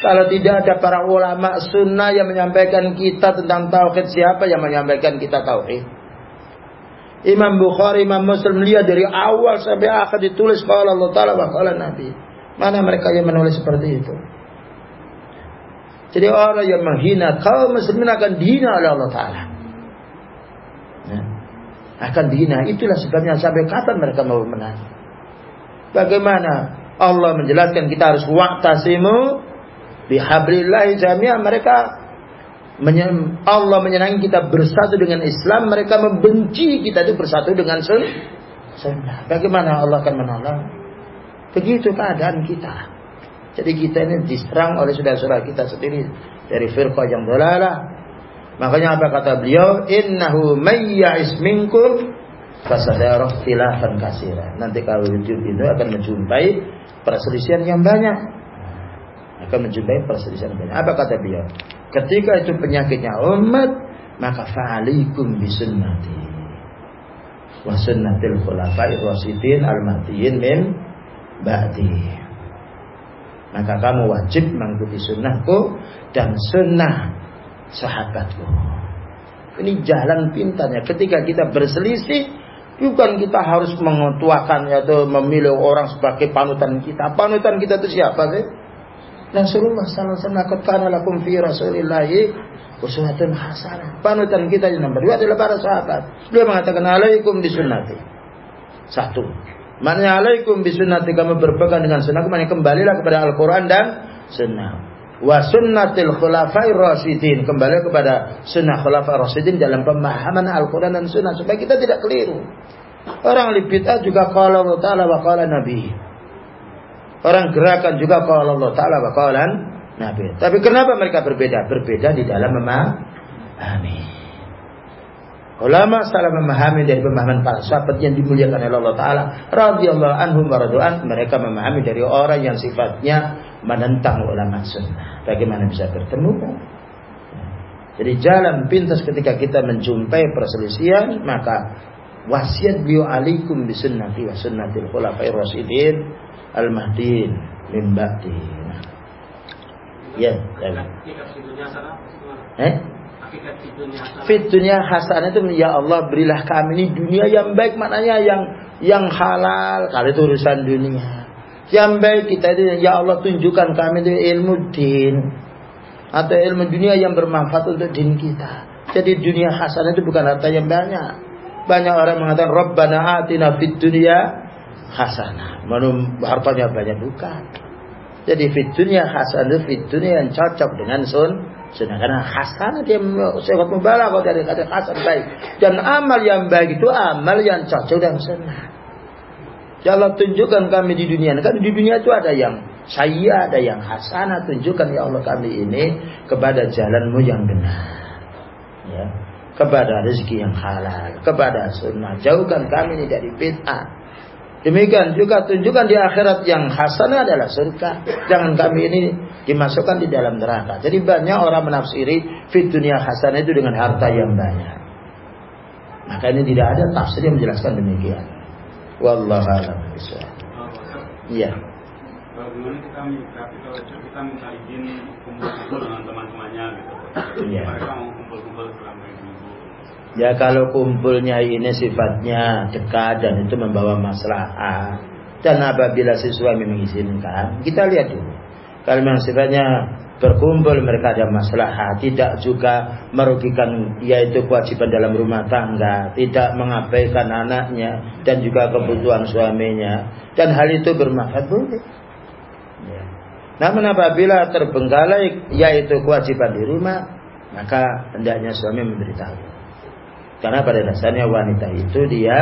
Kalau tidak ada para ulama sunnah yang menyampaikan kita tentang tauhid, siapa yang menyampaikan kita tauhid? Imam Bukhari, Imam Muslim lihat dari awal sampai akhir ditulis kalau Allah Ta'ala wa Nabi. Mana mereka yang menulis seperti itu? Jadi orang yang menghina kaum muslimin akan dihina oleh Allah Ta'ala. Ya. Akan dihina. Itulah sebabnya sampai kapan mereka mau menang. Bagaimana Allah menjelaskan kita harus waktasimu bihablillahi jami'ah mereka Allah menyenangi kita bersatu dengan Islam, mereka membenci kita itu bersatu dengan sunnah. Bagaimana Allah akan menolong? Begitu keadaan kita. Jadi kita ini diserang oleh saudara-saudara kita sendiri dari firqah yang dolalah. Makanya apa kata beliau? Innahu mayya'is minkum fasadarah khilafan kasira. Nanti kalau hidup itu akan menjumpai perselisihan yang banyak. Akan menjumpai perselisihan banyak. Apa kata beliau? Ketika itu penyakitnya umat, maka fa'alikum bisunnati. Wa sunnatil khulafai rasidin al-mahdiyin min ba'di. Maka kamu wajib mengikuti sunnahku dan sunnah sahabatku. Ini jalan pintarnya. Ketika kita berselisih, bukan kita harus mengetuakan atau memilih orang sebagai panutan kita. Panutan kita itu siapa sih? Rasulullah sallallahu alaihi wasallam kana lakum fi Rasulillahi uswatun hasanah. Panutan kita yang nomor dua adalah para sahabat. Beliau mengatakan alaikum bisunnati. Satu. Maknanya alaikum bisunnati kamu berpegang dengan sunnahku. Maknanya kembalilah kepada Al-Quran dan sunnah. Wa sunnatil khulafai rasidin. Kembali kepada sunnah khulafai rasidin dalam pemahaman Al-Quran dan sunnah. Supaya kita tidak keliru. Orang libid'ah juga kalau Allah Ta'ala wa qala Nabi. Orang gerakan juga kalau Allah Ta'ala bakalan Nabi. Tapi kenapa mereka berbeda? Berbeda di dalam memahami. Ulama salah memahami dari pemahaman para sahabat yang dimuliakan oleh Allah Ta'ala. radhiyallahu anhum wa Mereka memahami dari orang yang sifatnya menentang ulama sunnah. Bagaimana bisa bertemu? Jadi jalan pintas ketika kita menjumpai perselisihan. Maka wasiat beliau alaikum bisunnati wa sunnatil khulafai rasyidin al-mahdiin min ba'di. Ya, Eh? Fit dunia hasanah itu ya Allah berilah kami ini dunia yang baik maknanya yang yang halal kalau itu urusan dunia. Yang baik kita itu ya Allah tunjukkan kami itu ilmu din atau ilmu dunia yang bermanfaat untuk din kita. Jadi dunia hasanah itu bukan harta yang banyak. Banyak orang mengatakan Rabbana atina fid dunia hasanah. Menurut hartanya banyak bukan. Jadi fit dunia hasanah fit dunia yang cocok dengan sun karena hasanah dia sehat mubarak kalau dari kata hasan baik dan amal yang baik itu amal yang cocok dengan sunnah. Ya tunjukkan kami di dunia. Kan di dunia itu ada yang saya, ada yang hasanah. Tunjukkan ya Allah kami ini kepada jalanmu yang benar. Ya. Kepada rezeki yang halal. Kepada sunnah. Jauhkan kami ini dari bid'ah. Demikian juga tunjukkan di akhirat yang hasanah adalah surga. Jangan kami ini dimasukkan di dalam neraka. Jadi banyak orang menafsiri fit dunia hasanah itu dengan harta yang banyak. Maka ini tidak ada tafsir yang menjelaskan demikian. Wallahu a'lam bishawab. Iya. Bagaimana kita menyikapi kalau kita minta izin kumpul-kumpul dengan teman-temannya gitu. Iya. Mereka mau kumpul-kumpul selama. Ya kalau kumpulnya ini sifatnya dekat dan itu membawa masalah dan apabila siswa mengizinkan, kita lihat dulu. Kalau memang sifatnya berkumpul mereka ada masalah tidak juga merugikan yaitu kewajiban dalam rumah tangga. Tidak mengabaikan anaknya dan juga kebutuhan suaminya. Dan hal itu bermanfaat boleh. Ya. namun apabila terbengkalai yaitu kewajiban di rumah maka hendaknya suami memberitahu karena pada dasarnya wanita itu dia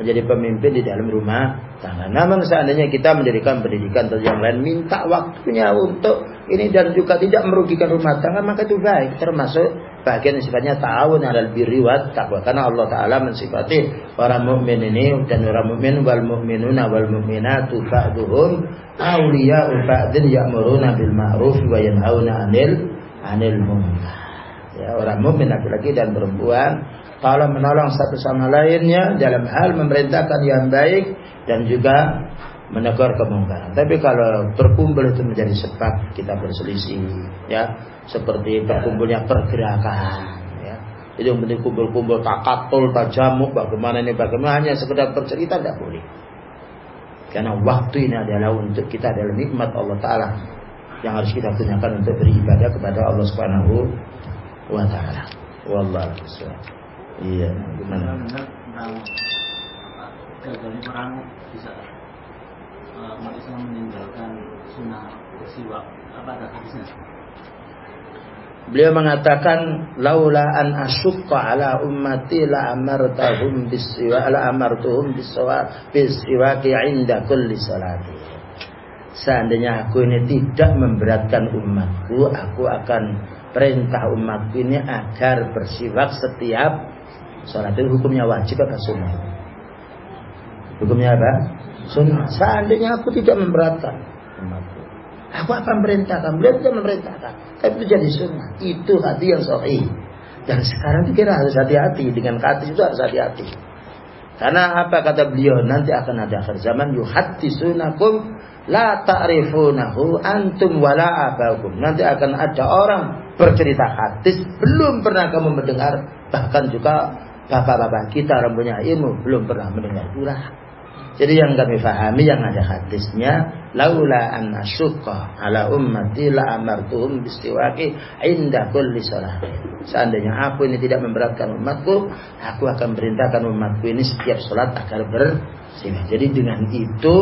menjadi pemimpin di dalam rumah tangga. Namun seandainya kita mendirikan pendidikan atau yang lain minta waktunya untuk ini dan juga tidak merugikan rumah tangga maka itu baik termasuk bagian sifatnya ta'awun alal birri wat taqwa karena Allah taala mensifati orang mukmin ini dan orang mukmin wal mukminuna wal mukminatu ba'duhum awliya'u ba'din ya'muruna bil ma'ruf wa yanhauna 'anil 'anil munkar. Ya, orang mukmin laki-laki dan perempuan kalau menolong satu sama lainnya dalam hal memerintahkan yang baik dan juga menegur kemungkaran. Tapi kalau berkumpul itu menjadi sebab kita berselisih, ya seperti berkumpulnya pergerakan, ya. Jadi penting kumpul-kumpul takatul, tajamuk, bagaimana ini, bagaimana hanya sekedar bercerita tidak boleh. Karena waktu ini adalah untuk kita adalah nikmat Allah Taala yang harus kita gunakan untuk beribadah kepada Allah Subhanahu wa taala. Wallahu Iya, gimana? Tentang gagalnya perang bisa umat Islam meninggalkan sunnah apa ada hadisnya? Beliau mengatakan laula an asyqa ala ummati la amartahum bisiwa la amartuhum bisiwa bisiwaki inda kulli salati. Seandainya aku ini tidak memberatkan umatku, aku akan perintah umatku ini agar bersiwak setiap Sholat itu hukumnya wajib atau sunnah? Hukumnya apa? Sunnah. Seandainya aku tidak memberatkan. Aku akan merintahkan. Beliau tidak memerintahkan. Tapi itu jadi sunnah. Itu hati yang sahih. Dan sekarang itu kira harus hati-hati. Dengan hati itu harus hati-hati. Karena apa kata beliau nanti akan ada akhir zaman sunakum la ta'rifunahu antum wala abakum. Nanti akan ada orang bercerita hadis belum pernah kamu mendengar bahkan juga bapak-bapak kita orang punya ilmu belum pernah mendengar pula. Jadi yang kami fahami yang ada hadisnya laula an asyqa ala ummati la amartuhum bistiwaki inda kulli salat. Seandainya aku ini tidak memberatkan umatku, aku akan perintahkan umatku ini setiap salat agar bersifat. Jadi dengan itu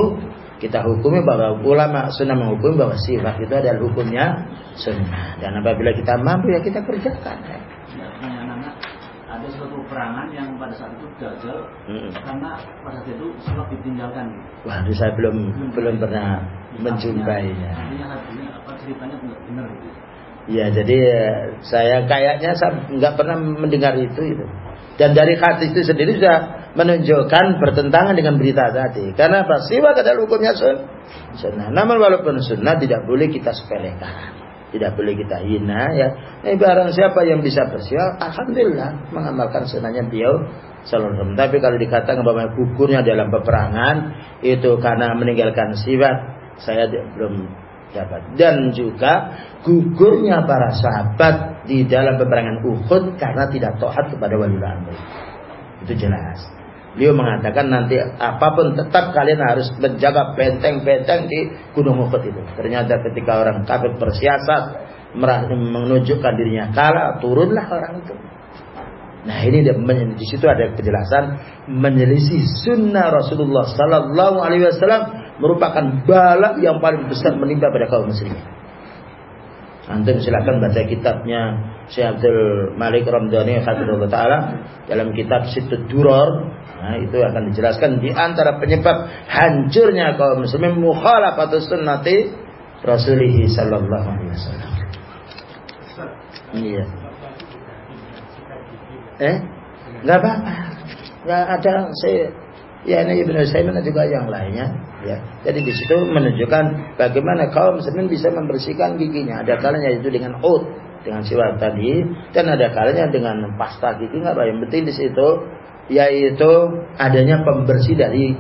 kita hukumi bahwa ulama sunnah menghukumi bahwa sifat itu adalah hukumnya sunnah. Dan apabila kita mampu ya kita kerjakan. Ya peperangan yang pada saat itu gagal hmm. karena pada saat itu sholat ditinggalkan. Waduh saya belum belum, belum pernah menjumpainya. Artinya artinya apa ceritanya benar gitu. Ya jadi saya kayaknya saya nggak pernah mendengar itu itu. Dan dari hadis itu sendiri sudah menunjukkan bertentangan dengan berita tadi. Karena apa? Siwak adalah hukumnya sunnah. Namun walaupun sunnah tidak boleh kita sepelekan tidak boleh kita hina ya. Nah, barang siapa yang bisa bersiap, alhamdulillah mengamalkan sunnahnya beliau sallallahu Tapi kalau dikatakan bahwa gugurnya dalam peperangan itu karena meninggalkan sifat, saya belum dapat. Dan juga gugurnya para sahabat di dalam peperangan Uhud karena tidak taat kepada wali. Itu jelas. Beliau mengatakan nanti apa pun tetap kalian harus menjaga benteng-benteng di Gunung Uhud itu. Ternyata ketika orang kafir bersiasat menunjukkan dirinya kalah, turunlah orang itu. Nah ini di situ ada penjelasan menyelisih sunnah Rasulullah Sallallahu Alaihi Wasallam merupakan balak yang paling besar menimpa pada kaum muslimin. Antum silakan baca kitabnya Syekh Abdul Malik Ramdhani Hafizullah Ta'ala dalam kitab Situd Duror nah, itu akan dijelaskan di antara penyebab hancurnya kaum muslimin mukhalafatus sunnati Rasulih sallallahu alaihi wasallam. Iya. Eh? Enggak apa-apa. Ada saya ya ini Ibnu Saimin juga yang lainnya ya. Jadi di situ menunjukkan bagaimana kaum muslimin bisa membersihkan giginya. Ada kalanya itu dengan oat, dengan siwak tadi dan ada kalanya dengan pasta gigi enggak apa yang penting di situ yaitu adanya pembersih dari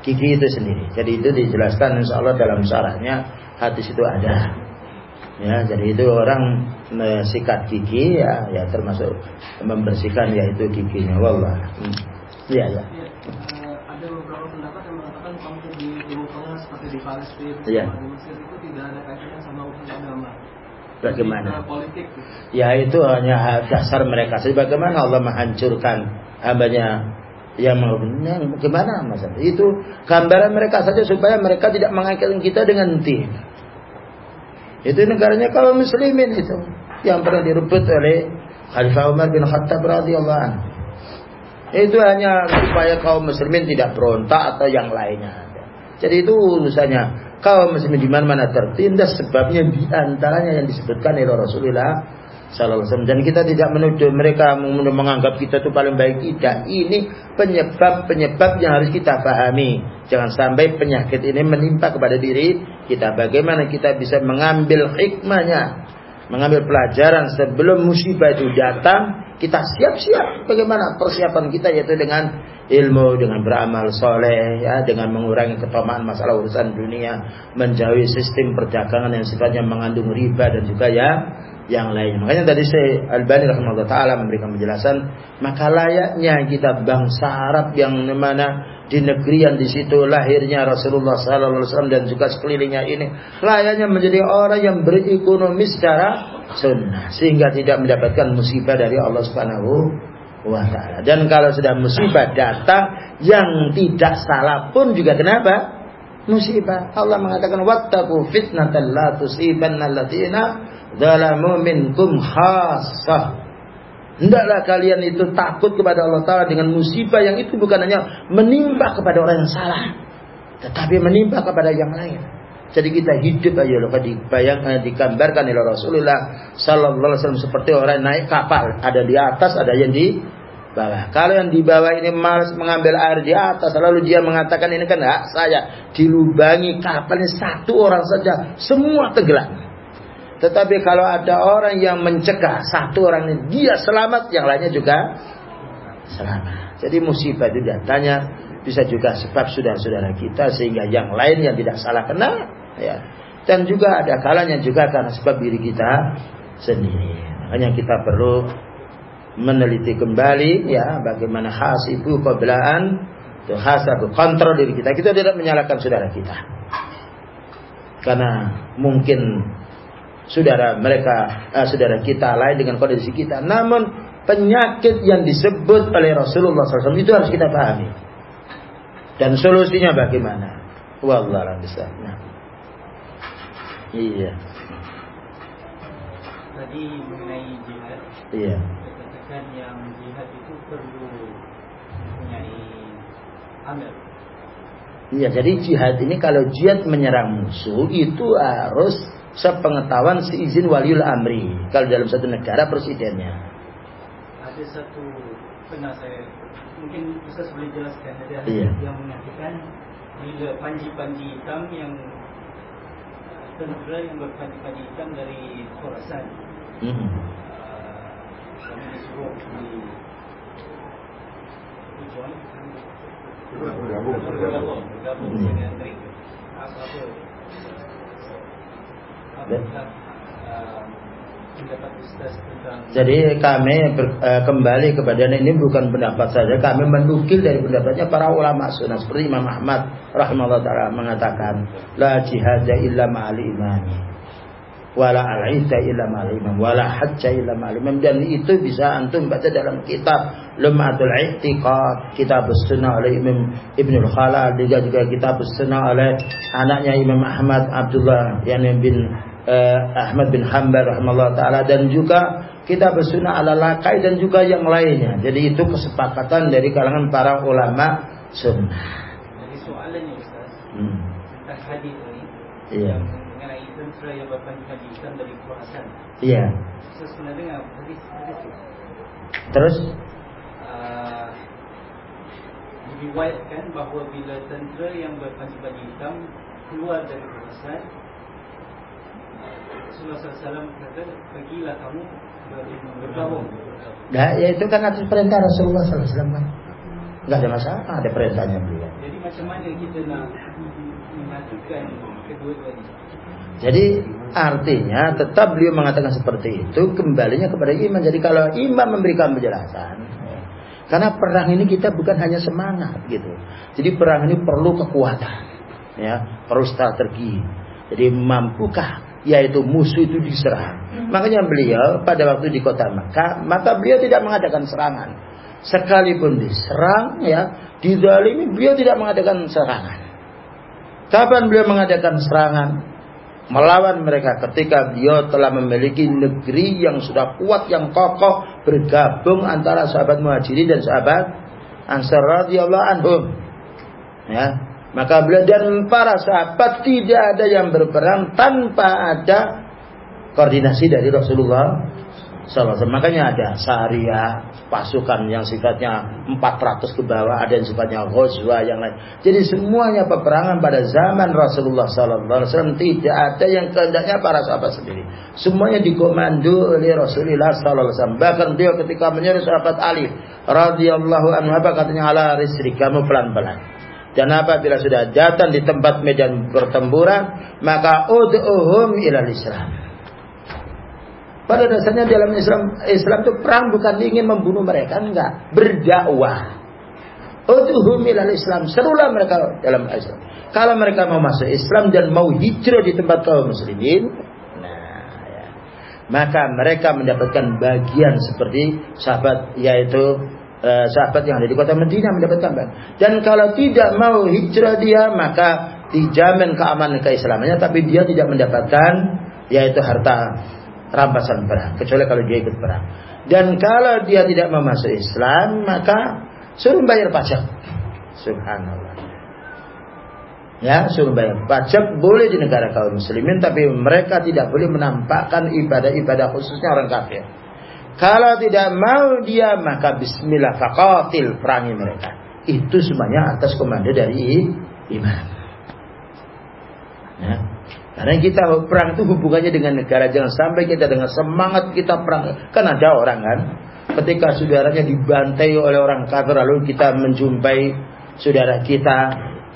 gigi itu sendiri. Jadi itu dijelaskan insya Allah dalam syarahnya hadis itu ada. Ya, jadi itu orang sikat gigi ya, ya termasuk membersihkan yaitu giginya. Wallah. Hmm. Ya, ya. Uh, ada beberapa pendapat yang mengatakan konflik di Timur Tengah seperti di Palestina, ya. di Mesir itu tidak ada kaitannya sama urusan agama. Bagaimana? Politik. Ya itu hanya dasar mereka. Sebagaimana Allah menghancurkan hambanya yang menghukumnya bagaimana masalah itu gambaran mereka saja supaya mereka tidak mengaitkan kita dengan tim itu negaranya kaum muslimin itu yang pernah direbut oleh Khalifah Umar bin Khattab radhiyallahu anhu. Itu hanya supaya kaum muslimin tidak berontak atau yang lainnya. Jadi itu urusannya kaum muslimin di mana-mana tertindas sebabnya di antaranya yang disebutkan oleh Rasulullah Sallallahu Alaihi Dan kita tidak menuduh mereka menganggap kita itu paling baik tidak. Ini penyebab-penyebab yang harus kita pahami. Jangan sampai penyakit ini menimpa kepada diri kita. Bagaimana kita bisa mengambil hikmahnya, mengambil pelajaran sebelum musibah itu datang. Kita siap-siap bagaimana persiapan kita yaitu dengan ilmu, dengan beramal soleh, ya, dengan mengurangi ketomaan masalah urusan dunia, menjauhi sistem perdagangan yang sifatnya mengandung riba dan juga ya yang lainnya. Makanya tadi saya Albani rahimahullah taala memberikan penjelasan, maka layaknya kita bangsa Arab yang mana di negeri yang di situ lahirnya Rasulullah sallallahu alaihi wasallam dan juga sekelilingnya ini layaknya menjadi orang yang berekonomi secara sunnah sehingga tidak mendapatkan musibah dari Allah Subhanahu wa taala. Dan kalau sudah musibah datang yang tidak salah pun juga kenapa? Musibah. Allah mengatakan wattaqu fitnatan la tusibanna alladziina zalamu minkum khassah. Hendaklah kalian itu takut kepada Allah Ta'ala dengan musibah yang itu bukan hanya menimpa kepada orang yang salah. Tetapi menimpa kepada yang lain. Jadi kita hidup aja loh dibayangkan digambarkan oleh Rasulullah Sallallahu Alaihi Wasallam seperti orang naik kapal ada di atas ada yang di bawah. Kalau yang di bawah ini malas mengambil air di atas lalu dia mengatakan ini kan hak saya dilubangi kapal ini satu orang saja semua tenggelam. Tetapi kalau ada orang yang mencegah satu orang ini dia selamat, yang lainnya juga selamat. Jadi musibah itu datanya bisa juga sebab saudara-saudara kita sehingga yang lain yang tidak salah kena ya. Dan juga ada kalanya juga karena sebab diri kita sendiri. Makanya kita perlu meneliti kembali ya bagaimana kebelaan itu khas atau kontrol diri kita. Kita tidak menyalahkan saudara kita. Karena mungkin saudara mereka, uh, saudara kita lain dengan kondisi kita. Namun penyakit yang disebut oleh Rasulullah SAW itu harus kita pahami. Dan solusinya bagaimana? Wallahu bisa. Iya. Tadi mengenai jihad. Iya. Katakan yang jihad itu perlu mempunyai amal. Iya, jadi jihad ini kalau jihad menyerang musuh itu harus sepengetahuan seizin waliul amri. Kalau dalam satu negara presidennya. Ada satu pernah saya mungkin bisa boleh jelaskan ada iya. yang mengatakan bila panji-panji hitam yang tentera yang hitam dari Khorasan. Mm -hmm. uh, kami disuruh di Ujon bergabung. Bergabung. Bergabung dengan mereka apa apa apakah uh, Jadi kami ber, uh, kembali kepada ini bukan pendapat saja, kami menukil dari pendapatnya para ulama sunnah. Seperti Imam Ahmad rahimahullah taala mengatakan la jihad illa ma'al imani wala al-ita illa ma'al imam wala hajja illa ma'al imam dan itu bisa antum baca dalam kitab Lumatul I'tiqad kitab sunnah oleh Imam Ibnu Khalal. Juga juga kitab sunnah oleh anaknya Imam Ahmad Abdullah yang bin uh, Ahmad bin Hanbal rahimahullah taala dan juga kita bersunnah ala lakai dan juga yang lainnya. Jadi itu kesepakatan dari kalangan para ulama sunnah. Jadi soalannya Ustaz, hmm. tentang hadis ini. Iya. Mengenai tentera yang berpanjang dari Khurasan. Iya. Ustaz pernah dengar hadis hadis Terus? Uh, diriwayatkan bahawa bila tentera yang berpanjang hitam keluar dari Khurasan, Rasulullah SAW kata, pergilah kamu Nah, ya itu kan atas perintah Rasulullah SAW kan. Enggak ada masalah, ada perintahnya beliau. Jadi macam mana kita nak menyatukan kedua-duanya? Jadi artinya tetap beliau mengatakan seperti itu kembalinya kepada iman. Jadi kalau iman memberikan penjelasan, karena perang ini kita bukan hanya semangat gitu. Jadi perang ini perlu kekuatan, ya, perlu strategi. Jadi mampukah yaitu musuh itu diserang. Makanya beliau pada waktu di kota Makkah, maka beliau tidak mengadakan serangan. Sekalipun diserang, ya, dizalimi beliau tidak mengadakan serangan. Kapan beliau mengadakan serangan? Melawan mereka ketika beliau telah memiliki negeri yang sudah kuat, yang kokoh, bergabung antara sahabat muhajirin dan sahabat Ansar radhiyallahu anhum. Ya, maka beliau dan para sahabat tidak ada yang berperang tanpa ada koordinasi dari Rasulullah SAW. Makanya ada syariah, pasukan yang sifatnya 400 ke bawah, ada yang sifatnya ghazwa yang lain. Jadi semuanya peperangan pada zaman Rasulullah SAW tidak ada yang kehendaknya para sahabat sendiri. Semuanya dikomando oleh Rasulullah SAW. Bahkan dia ketika menyuruh sahabat Ali radhiyallahu anhu apa katanya ala risri kamu pelan-pelan. Dan apabila sudah datang di tempat medan pertempuran, maka ud'uhum ilal Islam. Pada dasarnya dalam Islam, Islam itu perang bukan ingin membunuh mereka, enggak. Berdakwah. Ud'uhum ilal Islam. Serulah mereka dalam Islam. Kalau mereka mau masuk Islam dan mau hijrah di tempat kaum muslimin, nah ya, maka mereka mendapatkan bagian seperti sahabat yaitu Eh, sahabat yang ada di kota Madinah mendapatkan bahan. Dan kalau tidak mau hijrah dia maka dijamin keamanan keislamannya tapi dia tidak mendapatkan yaitu harta rampasan perang kecuali kalau dia ikut perang. Dan kalau dia tidak mau masuk Islam maka suruh bayar pajak. Subhanallah. Ya, suruh bayar pajak boleh di negara kaum muslimin tapi mereka tidak boleh menampakkan ibadah-ibadah khususnya orang kafir. Kalau tidak mau dia maka bismillah faqatil perangi mereka. Itu semuanya atas komando dari iman. Ya. Karena kita perang itu hubungannya dengan negara. Jangan sampai kita dengan semangat kita perang. Kan ada orang kan. Ketika saudaranya dibantai oleh orang kafir. Lalu kita menjumpai saudara kita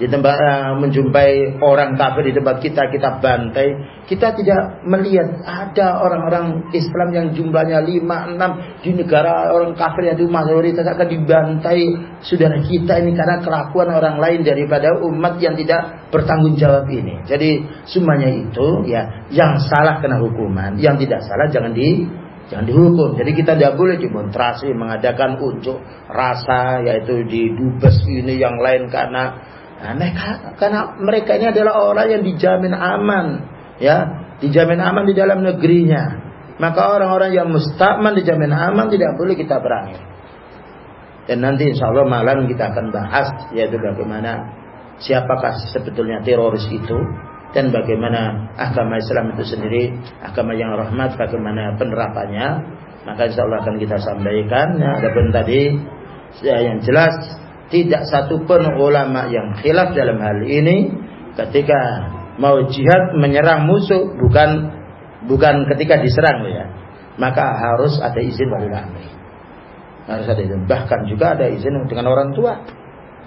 di tempat uh, menjumpai orang kafir di tempat kita kita bantai. Kita tidak melihat ada orang-orang Islam yang jumlahnya 5 6 di negara orang kafir yang mayoritas akan dibantai saudara kita ini karena kelakuan orang lain daripada umat yang tidak bertanggung jawab ini. Jadi semuanya itu ya yang salah kena hukuman. Yang tidak salah jangan di jangan dihukum. Jadi kita tidak boleh demonstrasi mengadakan unjuk rasa yaitu di dubes ini yang lain karena Nah, mereka karena mereka ini adalah orang yang dijamin aman, ya, dijamin aman di dalam negerinya. Maka orang-orang yang mustakman dijamin aman tidak boleh kita perangi. Dan nanti insya Allah malam kita akan bahas yaitu bagaimana siapakah sebetulnya teroris itu dan bagaimana agama Islam itu sendiri agama yang rahmat bagaimana penerapannya maka insya Allah akan kita sampaikan ya, ada pun tadi ya, yang jelas tidak satu pun ulama yang khilaf dalam hal ini ketika mau jihad menyerang musuh bukan bukan ketika diserang ya. Maka harus ada izin amri. Harus ada izin. Bahkan juga ada izin dengan orang tua.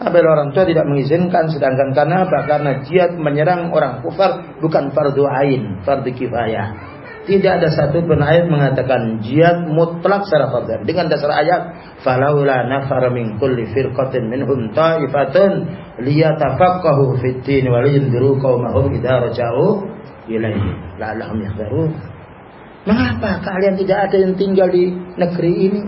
Apabila orang tua tidak mengizinkan sedangkan karena apa? Karena jihad menyerang orang kufar bukan fardu ain, fardu kifayah. Tidak ada satu pun ayat mengatakan jihad mutlak secara fardhu. Dengan dasar ayat, "Falaula nafara min kulli firqatin minhum ta'ifatun liyatafaqahu fid din wa liyundiru qaumahum idza raja'u ilaihi la'allahum yahdharun." Mengapa kalian tidak ada yang tinggal di negeri ini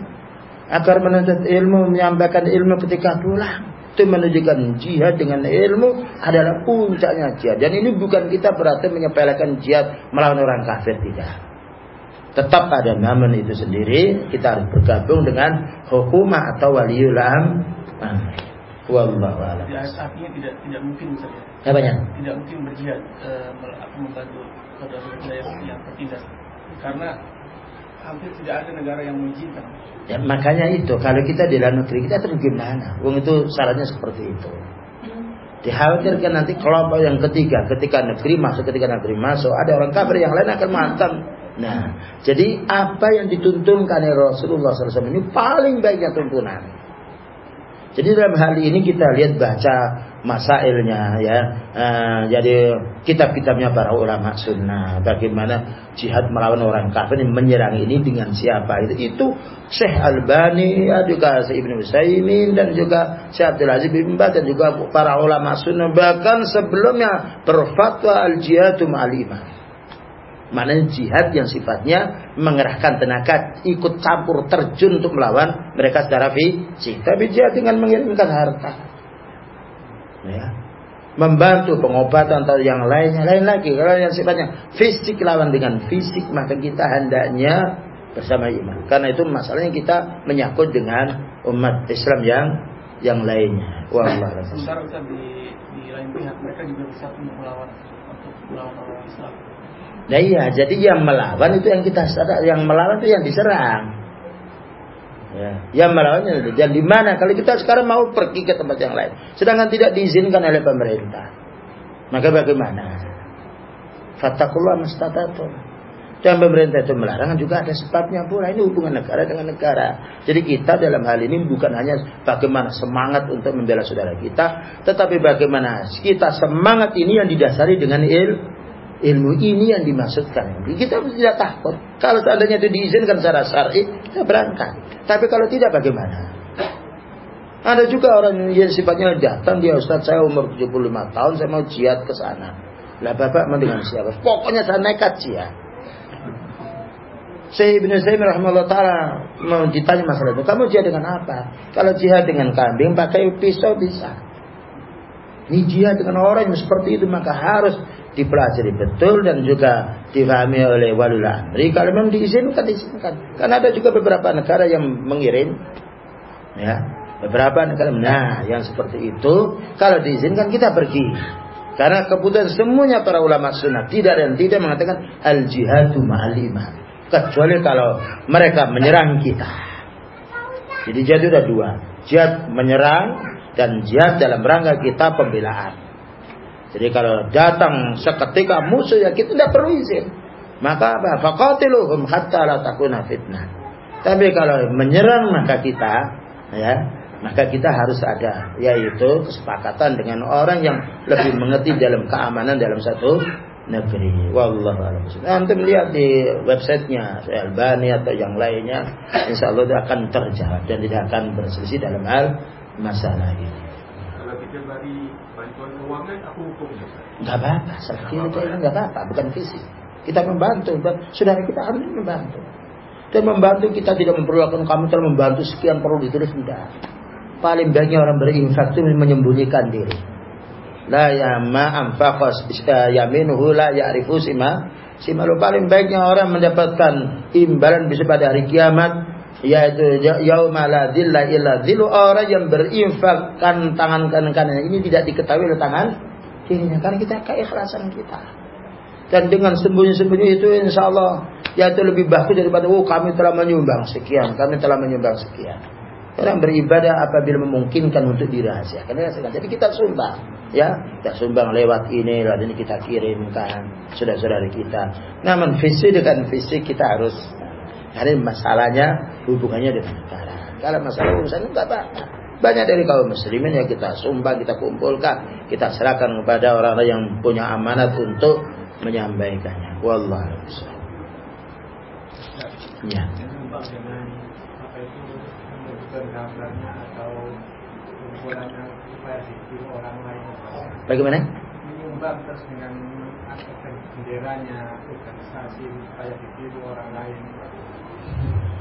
agar menuntut ilmu, menyampaikan ilmu ketika pulang? Itu menunjukkan jihad dengan ilmu adalah puncaknya jihad. Dan ini bukan kita berarti menyepelekan jihad melawan orang kafir tidak. Tetap ada namun itu sendiri kita harus bergabung dengan hukumah atau waliul amr. Wallahu a'lam. Ya, artinya tidak tidak mungkin misalnya. Apanya? Tidak mungkin berjihad uh, membantu saudara-saudara yang tertindas. Karena hampir tidak ada negara yang mengizinkan. Ya, makanya itu kalau kita di dalam negeri kita terus gimana? Wong itu syaratnya seperti itu. Dikhawatirkan nanti kelompok yang ketiga ketika negeri masuk ketika negeri masuk ada orang kafir yang lain akan mantan. Nah, jadi apa yang dituntunkan oleh Rasulullah SAW ini paling baiknya tuntunan. Jadi dalam hal ini kita lihat baca masailnya ya. Uh, jadi kitab-kitabnya para ulama sunnah bagaimana jihad melawan orang kafir menyerang ini dengan siapa itu. Itu Syekh Albani ya juga Syekh Ibnu Utsaimin dan juga Syekh Abdul Aziz bin Baz dan juga para ulama sunnah. Bahkan sebelumnya berfatwa al-jihadu ma'al iman Mana jihad yang sifatnya mengerahkan tenaga, ikut campur terjun untuk melawan mereka secara fisik. Tapi jihad dengan mengirimkan harta. Ya. Membantu pengobatan atau yang lainnya, lain lagi. Kalau yang sifatnya fisik lawan dengan fisik, maka kita hendaknya bersama iman. Karena itu masalahnya kita menyangkut dengan umat Islam yang yang lainnya. Wallah. Sementara di, di lain pihak mereka juga bisa melawan untuk melawan orang Islam. Nah iya, jadi yang melawan itu yang kita sadar, yang melawan itu yang diserang. Ya, yang melawannya dan di mana kalau kita sekarang mau pergi ke tempat yang lain, sedangkan tidak diizinkan oleh pemerintah, maka bagaimana? Fattakullah mustatatum. Dan pemerintah itu melarang juga ada sebabnya pula. Ini hubungan negara dengan negara. Jadi kita dalam hal ini bukan hanya bagaimana semangat untuk membela saudara kita. Tetapi bagaimana kita semangat ini yang didasari dengan ilmu ilmu ini yang dimaksudkan. Kita tidak takut. Kalau seandainya itu diizinkan secara syar'i, kita berangkat. Tapi kalau tidak bagaimana? Ada juga orang yang sifatnya datang dia Ustaz saya umur 75 tahun saya mau jihad ke sana. Lah Bapak mau dengan siapa? Pokoknya saya nekat jihad. Saya Ibn Sayyid rahimahullah ta'ala mau ditanya masalah itu. Kamu jihad dengan apa? Kalau jihad dengan kambing pakai pisau bisa. Ini jihad dengan orang yang seperti itu maka harus dipelajari betul dan juga difahami oleh wali amri. Kalau memang diizinkan diizinkan. Karena ada juga beberapa negara yang mengirim. Ya beberapa negara. Nah yang seperti itu kalau diizinkan kita pergi. Karena keputusan semuanya para ulama sunnah. Tidak dan tidak mengatakan al jihadu ma'alima kecuali kalau mereka menyerang kita. Jadi jihad itu ada dua. Jihad menyerang dan jihad dalam rangka kita pembelaan jadi kalau datang seketika musuh ya kita tidak perlu izin. Maka apa? Faqatiluhum hatta la takuna fitnah. Tapi kalau menyerang maka kita ya, maka kita harus ada yaitu kesepakatan dengan orang yang lebih mengerti dalam keamanan dalam satu negeri. Wallahu a'lam. Nanti melihat di websitenya Albani atau yang lainnya, insya Allah akan terjawab dan tidak akan berselisih dalam hal masalah ini. Kalau kita beri bantuan keuangan aku nggak apa-apa seperti itu. Nggak apa-apa. Bukan fisik. Kita membantu saudara kita harus membantu. Dan membantu kita tidak memperlukan kamu telah membantu sekian perlu ditulis tidak paling banyak orang berinfak itu menyembunyikan diri. La yama anfaqas yaminuhu la ya'rifu sima simalu paling baiknya orang mendapatkan imbalan bisa pada hari kiamat yaitu yauma la dzilla illa orang yang berinfakkan tangan kanan kanan ini tidak diketahui oleh tangan kirinya karena kita keikhlasan kita. Dan dengan sembunyi-sembunyi itu insya Allah yaitu lebih bagus daripada oh kami telah menyumbang sekian kami telah menyumbang sekian. Orang beribadah apabila memungkinkan untuk dirahasiakan. Jadi kita sumbang ya. Kita sumbang lewat ini lalu ini kita kirimkan saudara-saudara kita. Namun fisik dengan fisik kita harus karena masalahnya hubungannya dengan negara. Kalau masalah urusan itu apa Banyak dari kaum muslimin yang kita sumbang, kita kumpulkan, kita serahkan kepada orang-orang yang punya amanat untuk menyampaikannya. Wallahu Ya. Bagaimana? Menyumbang terus dengan benderanya organisasi supaya ditiru orang lain.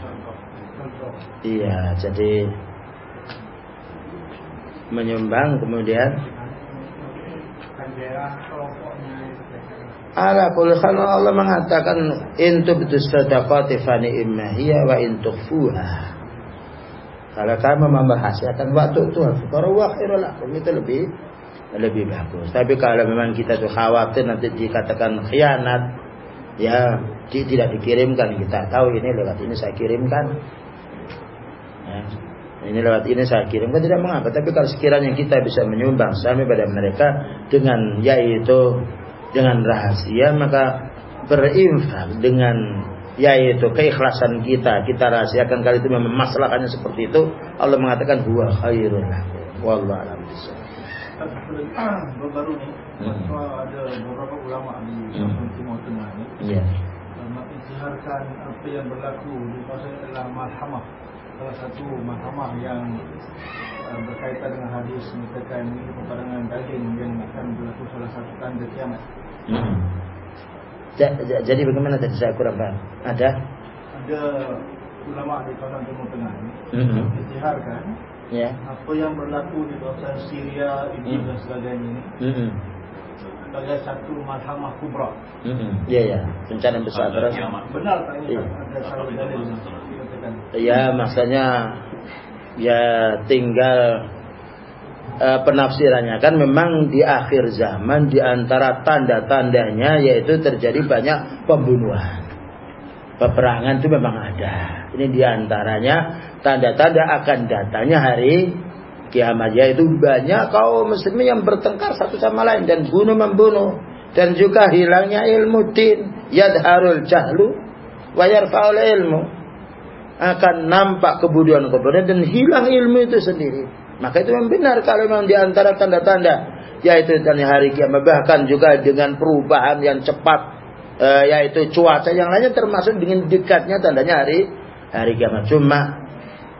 Contoh. Contoh. Iya, jadi menyumbang kemudian Ala kulli Allah mengatakan intu betus sadaqati fani imma hiya wa in tukhfuha. Kalau kamu membahasakan waktu itu kalau wa khairul itu lebih lebih bagus. Tapi kalau memang kita tuh khawatir nanti dikatakan khianat, ya tidak dikirimkan kita tahu ini lewat ini saya kirimkan. Ya, ini lewat ini saya kirimkan tidak mengapa. Tapi kalau sekiranya kita bisa menyumbang sampai pada mereka dengan yaitu dengan rahasia maka berinfak dengan yaitu keikhlasan kita kita rahasiakan kali itu memang masalahnya seperti itu Allah mengatakan huwa khairun wallahu a'lam baru nih hmm. ada beberapa ulama di hmm. Timur Tengah ini ya. mengisytiharkan apa yang berlaku di masa adalah malhamah salah satu malhamah yang uh, berkaitan dengan hadis mengatakan ini peperangan daging yang akan berlaku salah satu tanda kiamat Hmm. Jadi bagaimana tadi saya kurang paham? Ada? Ada ulama di kawasan Timur Tengah ini hmm. istiharkan ya. apa yang berlaku di kawasan Syria, India hmm. dan sebagainya ini. Hmm. Sebagai satu malhamah kubra. Hmm. Ya ya, bencana besar terus. Benar tak ini? Ya. Ada salah dalil. Ya, maksudnya ya tinggal uh, penafsirannya. Kan memang di akhir zaman di antara tanda-tandanya yaitu terjadi banyak pembunuhan. Peperangan itu memang ada. Ini di antaranya tanda-tanda akan datanya hari kiamat. Yaitu banyak kaum muslimin yang bertengkar satu sama lain dan bunuh membunuh. Dan juga hilangnya ilmu din yadharul jahlu wa yarfa'ul ilmu akan nampak kebuduan dan hilang ilmu itu sendiri. Maka itu yang benar kalau memang di antara tanda-tanda yaitu tanda hari kiamat bahkan juga dengan perubahan yang cepat e, yaitu cuaca yang lainnya termasuk dengan dekatnya tandanya hari hari kiamat. Cuma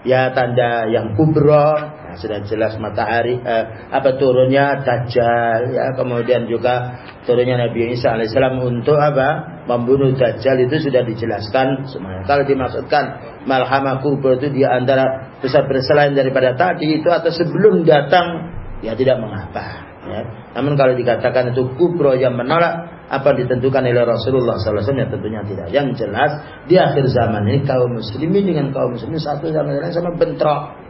ya tanda yang kubro sudah jelas matahari eh, apa turunnya dajjal ya kemudian juga turunnya Nabi Isa alaihissalam untuk apa membunuh dajjal itu sudah dijelaskan semuanya kalau dimaksudkan malhamah kubro itu di antara besar berselain daripada tadi itu atau sebelum datang ya tidak mengapa ya. namun kalau dikatakan itu kubro yang menolak apa ditentukan oleh Rasulullah SAW ya tentunya tidak. Yang jelas di akhir zaman ini kaum muslimin dengan kaum muslimin satu sama lain sama bentrok.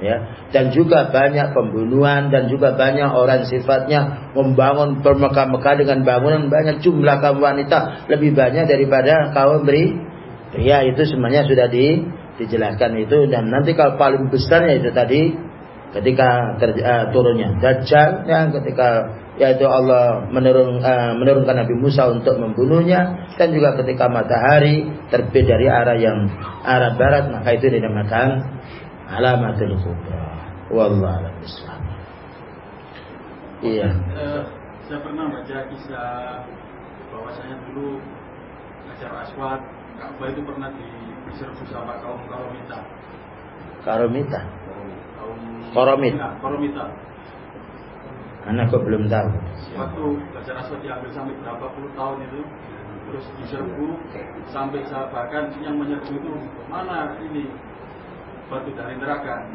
Ya, dan juga banyak pembunuhan dan juga banyak orang sifatnya membangun bermekah-mekah dengan bangunan banyak jumlah kaum wanita lebih banyak daripada kaum beri pria. Itu semuanya sudah di, dijelaskan itu. Dan nanti kalau paling besarnya itu tadi ketika ter, uh, turunnya Dajjal yang ketika yaitu Allah menurun, uh, menurunkan Nabi Musa untuk membunuhnya. Dan juga ketika matahari terbit dari arah yang arah barat maka itu dinamakan alamatul kubra wallahu a'lam Iya. Uh, saya pernah baca kisah bahwasanya dulu acara aswad Ka'bah itu pernah diserbu sama kaum Karomita. Karomita. Koromit. Koromita. Anak kok belum tahu. Waktu baca Rasul diambil sampai berapa puluh tahun itu, terus diserbu sampai bahkan yang menyerbu itu mana ini batu dari neraka.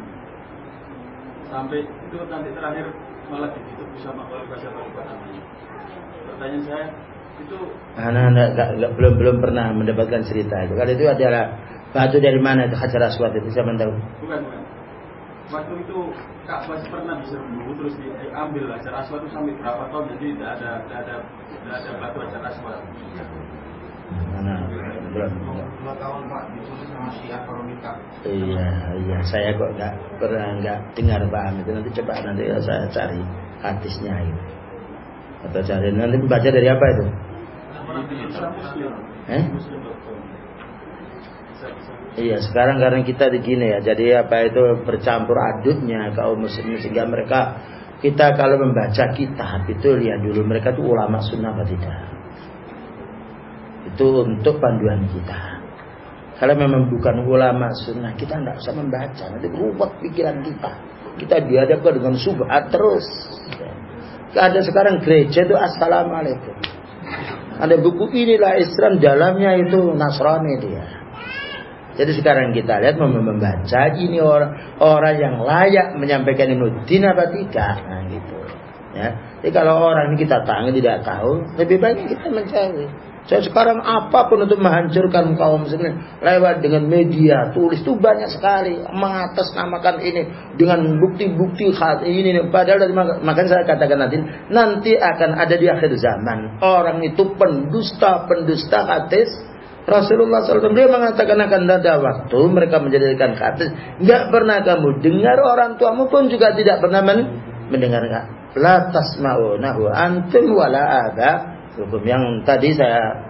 Sampai itu nanti terakhir malah ditutup sama wali baca wali namanya. Pertanyaan saya itu anak-anak belum belum pernah mendapatkan cerita itu. Kalau itu adalah batu dari mana itu Hajar Aswad itu saya tahu. Bukan bukan waktu itu Ka'bah pernah diserbu terus diambil ajar aswad itu sampai berapa tahun jadi tidak ada tidak ada tidak ada batu ajar aswad. Mana? Dua tahun Pak ditulis sama. Iya, iya. Saya kok nggak pernah nggak dengar paham itu nanti coba nanti ya saya cari hadisnya itu. Atau cari nanti baca dari apa itu? Eh? Iya, sekarang karena kita di gini ya, jadi apa itu bercampur aduknya kaum muslimin sehingga mereka kita kalau membaca kitab itu lihat dulu mereka itu ulama sunnah atau tidak. Itu untuk panduan kita. Kalau memang bukan ulama sunnah, kita tidak usah membaca. Nanti berubah pikiran kita. Kita dihadapkan dengan subhat terus. Ada sekarang gereja itu assalamualaikum. Ada buku inilah Islam dalamnya itu Nasrani dia. Jadi sekarang kita lihat membaca ini orang orang yang layak menyampaikan ilmu din apa tidak. Nah gitu. Ya. Jadi kalau orang kita tanya tidak tahu, lebih baik kita mencari. Saya sekarang apa pun untuk menghancurkan kaum muslimin lewat dengan media tulis itu banyak sekali. Mengatasnamakan ini dengan bukti-bukti hal ini. Padahal makanya saya katakan nanti nanti akan ada di akhir zaman. Orang itu pendusta pendusta hadis. Rasulullah SAW dia mengatakan akan ada waktu mereka menjadikan hadis. Nggak pernah kamu dengar orang tuamu pun juga tidak pernah mendengar la tasma'unahu antum wala ada hukum yang tadi saya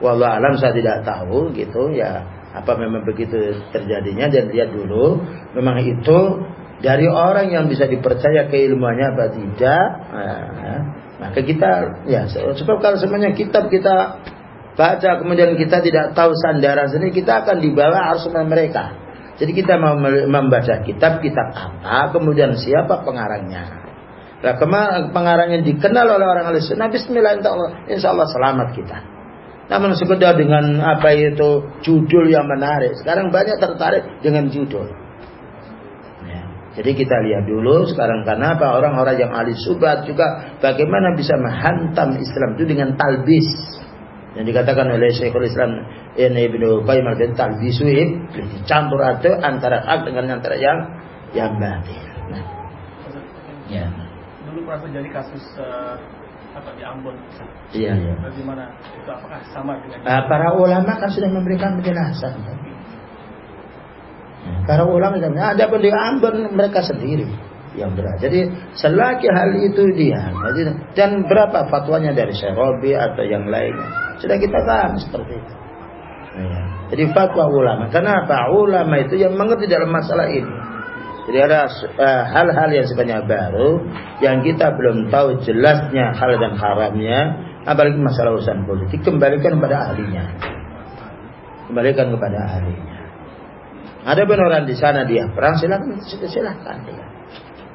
wallah alam saya tidak tahu gitu ya apa memang begitu terjadinya dan lihat dulu memang itu dari orang yang bisa dipercaya keilmuannya apa tidak nah, maka kita ya sebab kalau semuanya kitab kita baca kemudian kita tidak tahu sandaran sendiri kita akan dibawa arus mereka. Jadi kita membaca kitab kitab apa kemudian siapa pengarangnya Nah, pengarangnya dikenal oleh orang ahli sunnah, bismillah insya Allah selamat kita. Namun sekedar dengan apa itu judul yang menarik. Sekarang banyak tertarik dengan judul. Ya. Jadi kita lihat dulu sekarang karena apa orang-orang yang ahli subat juga bagaimana bisa menghantam Islam itu dengan talbis. Yang dikatakan oleh Syekhul Islam ini Ibnu Qayyim al talbisu dicampur aduk antara hak dengan antara yang yang batil. Nah. Ya pernah terjadi kasus uh, apa di Ambon. Iya, iya. Bagaimana itu apakah sama dengan uh, para ulama kan sudah memberikan penjelasan. Para ulama kan ada pun di Ambon mereka sendiri yang berat. Jadi selagi hal itu dia dan berapa fatwanya dari Syekh Robi atau yang lainnya sudah kita tahu seperti itu. Ya. Jadi fatwa ulama. Kenapa ulama itu yang mengerti dalam masalah ini? Jadi ada eh, hal-hal uh, yang sebenarnya baru yang kita belum tahu jelasnya hal dan haramnya, apalagi masalah urusan politik kembalikan kepada ahlinya. Kembalikan kepada ahlinya. Ada orang di sana dia perang silakan silakan dia.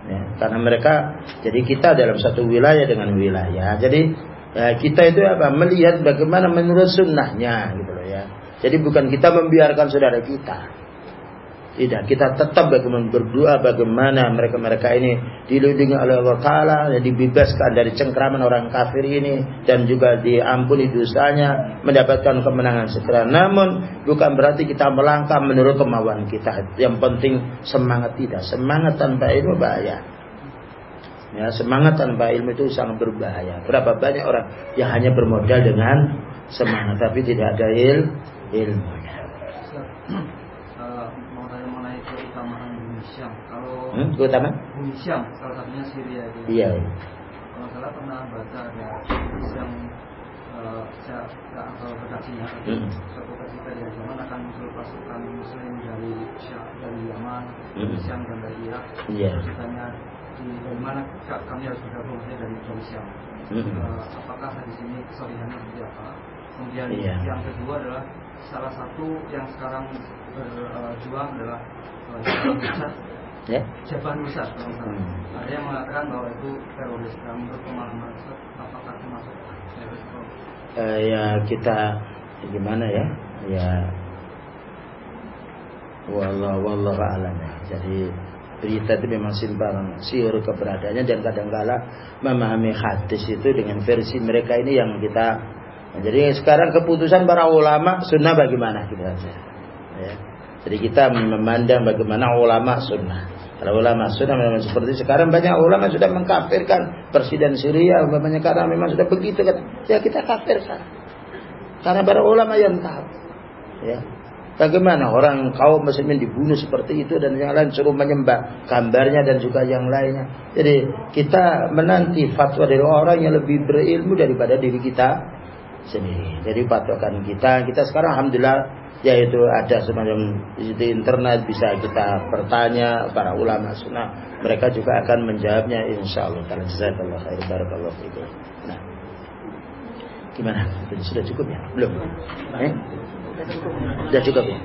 Ya, karena mereka jadi kita dalam satu wilayah dengan wilayah. Jadi ya, kita itu apa melihat bagaimana menurut sunnahnya gitu loh ya. Jadi bukan kita membiarkan saudara kita. Tidak, kita tetap bagaimana berdoa bagaimana mereka-mereka ini dilindungi oleh Allah Ta'ala dan dibebaskan dari cengkraman orang kafir ini dan juga diampuni dosanya mendapatkan kemenangan segera. Namun bukan berarti kita melangkah menurut kemauan kita. Yang penting semangat tidak. Semangat tanpa ilmu bahaya. Ya, semangat tanpa ilmu itu sangat berbahaya. Berapa banyak orang yang hanya bermodal dengan semangat tapi tidak ada il, ilmu. Hmm, utama? Bumi Syam, salah satunya Syria. Iya. Kalau salah pernah baca ada saya nggak hafal redaksinya, tapi hmm. suatu ketika di zaman akan muncul pasukan Muslim dari Syam, dari Yaman, hmm. dari Syam dan dari Irak. Iya. Ceritanya di dari mana kami harus bergabung saya dari dari Syam. Hmm. Uh, apakah di sini kesalahannya seperti apa? Kemudian iya. yang kedua adalah salah satu yang sekarang berjuang adalah uh, ya? Jabal Musad hmm. ada yang mengatakan bahwa itu teroris. Dalam menurut pemahaman apakah termasuk teroris uh, ya kita gimana ya? Ya wallah wallah alam ya. Jadi berita itu memang simpang siur keberadaannya dan kadang-kala memahami hadis itu dengan versi mereka ini yang kita jadi sekarang keputusan para ulama sunnah bagaimana kita gitu ya. jadi kita memandang bagaimana ulama sunnah kalau ulama sudah memang seperti sekarang banyak ulama sudah mengkafirkan presiden Syria umpamanya karena memang sudah begitu kan. Ya kita kafirkan. Karena para ulama yang tahu. Ya. Bagaimana orang kaum muslimin dibunuh seperti itu dan yang lain suruh menyembah gambarnya dan juga yang lainnya. Jadi kita menanti fatwa dari orang yang lebih berilmu daripada diri kita sendiri. Jadi patokan kita, kita sekarang alhamdulillah yaitu ada semacam di internet bisa kita bertanya para ulama sunnah mereka juga akan menjawabnya insya Allah kalau jazakallah khair barakallahu fikum nah gimana sudah cukup ya belum eh? sudah cukup ya.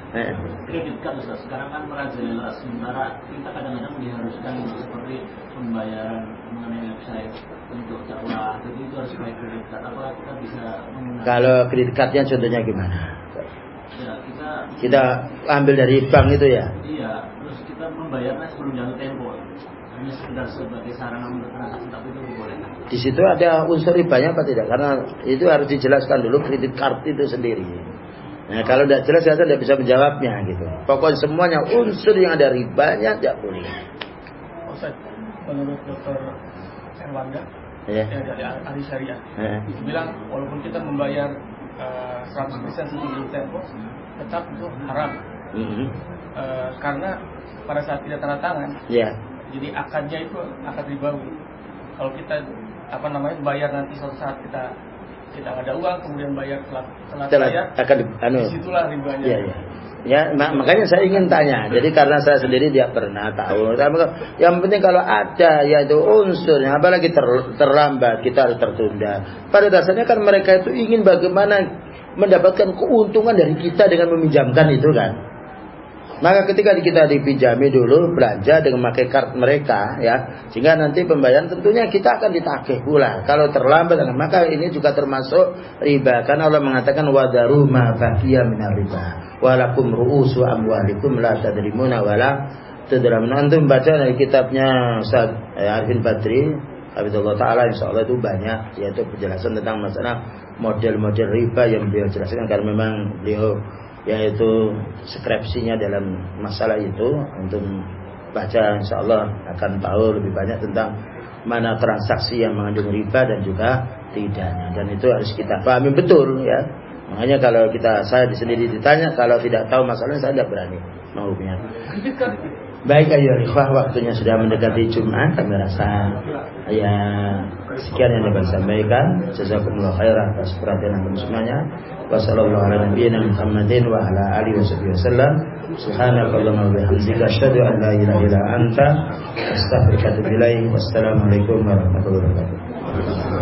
Kredit card Ustaz, sekarang kan merajalela sementara kita kadang-kadang diharuskan seperti pembayaran mengenai website untuk dakwah, jadi itu harus pakai kredit card. Apakah kita bisa? Kalau kredit cardnya contohnya gimana? Kita ambil dari bank itu ya? Iya, terus kita membayarnya sebelum jatuh tempo hanya sekedar sebagai sarana bertransaksi tapi itu boleh. Di situ ada unsur ribanya apa tidak? Karena itu harus dijelaskan dulu kredit card itu sendiri. Nah, kalau tidak jelas saya tidak bisa menjawabnya gitu. Pokoknya semuanya unsur yang ada ribanya tidak boleh. Ustaz, menurut dokter Erlangga ya. ya dari ahli syariah, ya. itu bilang walaupun kita membayar uh, 100% sebelum tempo, tetap itu haram. Mm -hmm. uh, karena pada saat tidak tanda tangan, ya jadi akadnya itu akad ribawi kalau kita apa namanya bayar nanti suatu saat kita kita ada uang kemudian bayar telat telat, telat bayar akan anu di situlah ribanya ya, ya. Ya, mak makanya saya ingin tanya. Jadi karena saya sendiri tidak pernah tahu. Yang penting kalau ada yaitu unsurnya, apalagi ter, terlambat kita harus tertunda. Pada dasarnya kan mereka itu ingin bagaimana mendapatkan keuntungan dari kita dengan meminjamkan itu kan. Maka ketika kita dipinjami dulu belanja dengan memakai kart mereka ya, sehingga nanti pembayaran tentunya kita akan ditagih pula. Kalau terlambat maka ini juga termasuk riba karena Allah mengatakan wadaru ma baqiya minar riba. Walakum ru'usu amwalikum la tadrimuna wala tadramuna. Antum baca dari kitabnya Ustaz eh, Arifin Badri Abdullah Ta'ala insya Allah itu banyak yaitu penjelasan tentang masalah model-model riba yang beliau jelaskan karena memang beliau yaitu skripsinya dalam masalah itu untuk baca insya Allah akan tahu lebih banyak tentang mana transaksi yang mengandung riba dan juga tidaknya. Dan itu harus kita pahami betul ya. Makanya kalau kita saya sendiri ditanya kalau tidak tahu masalahnya saya tidak berani menghubungi. Baik ayo ikhwah waktunya sudah mendekati Jumat kami rasa ya sekian yang dapat sampaikan. Jazakumullah khairan atas perhatian antum semuanya wasallallahu ala nabiyina Muhammadin wa ala alihi wasallam subhanakallahumma wa bihamdika asyhadu an la ilaha illa anta astaghfiruka wa atubu ilaik. Wassalamu alaikum warahmatullahi wabarakatuh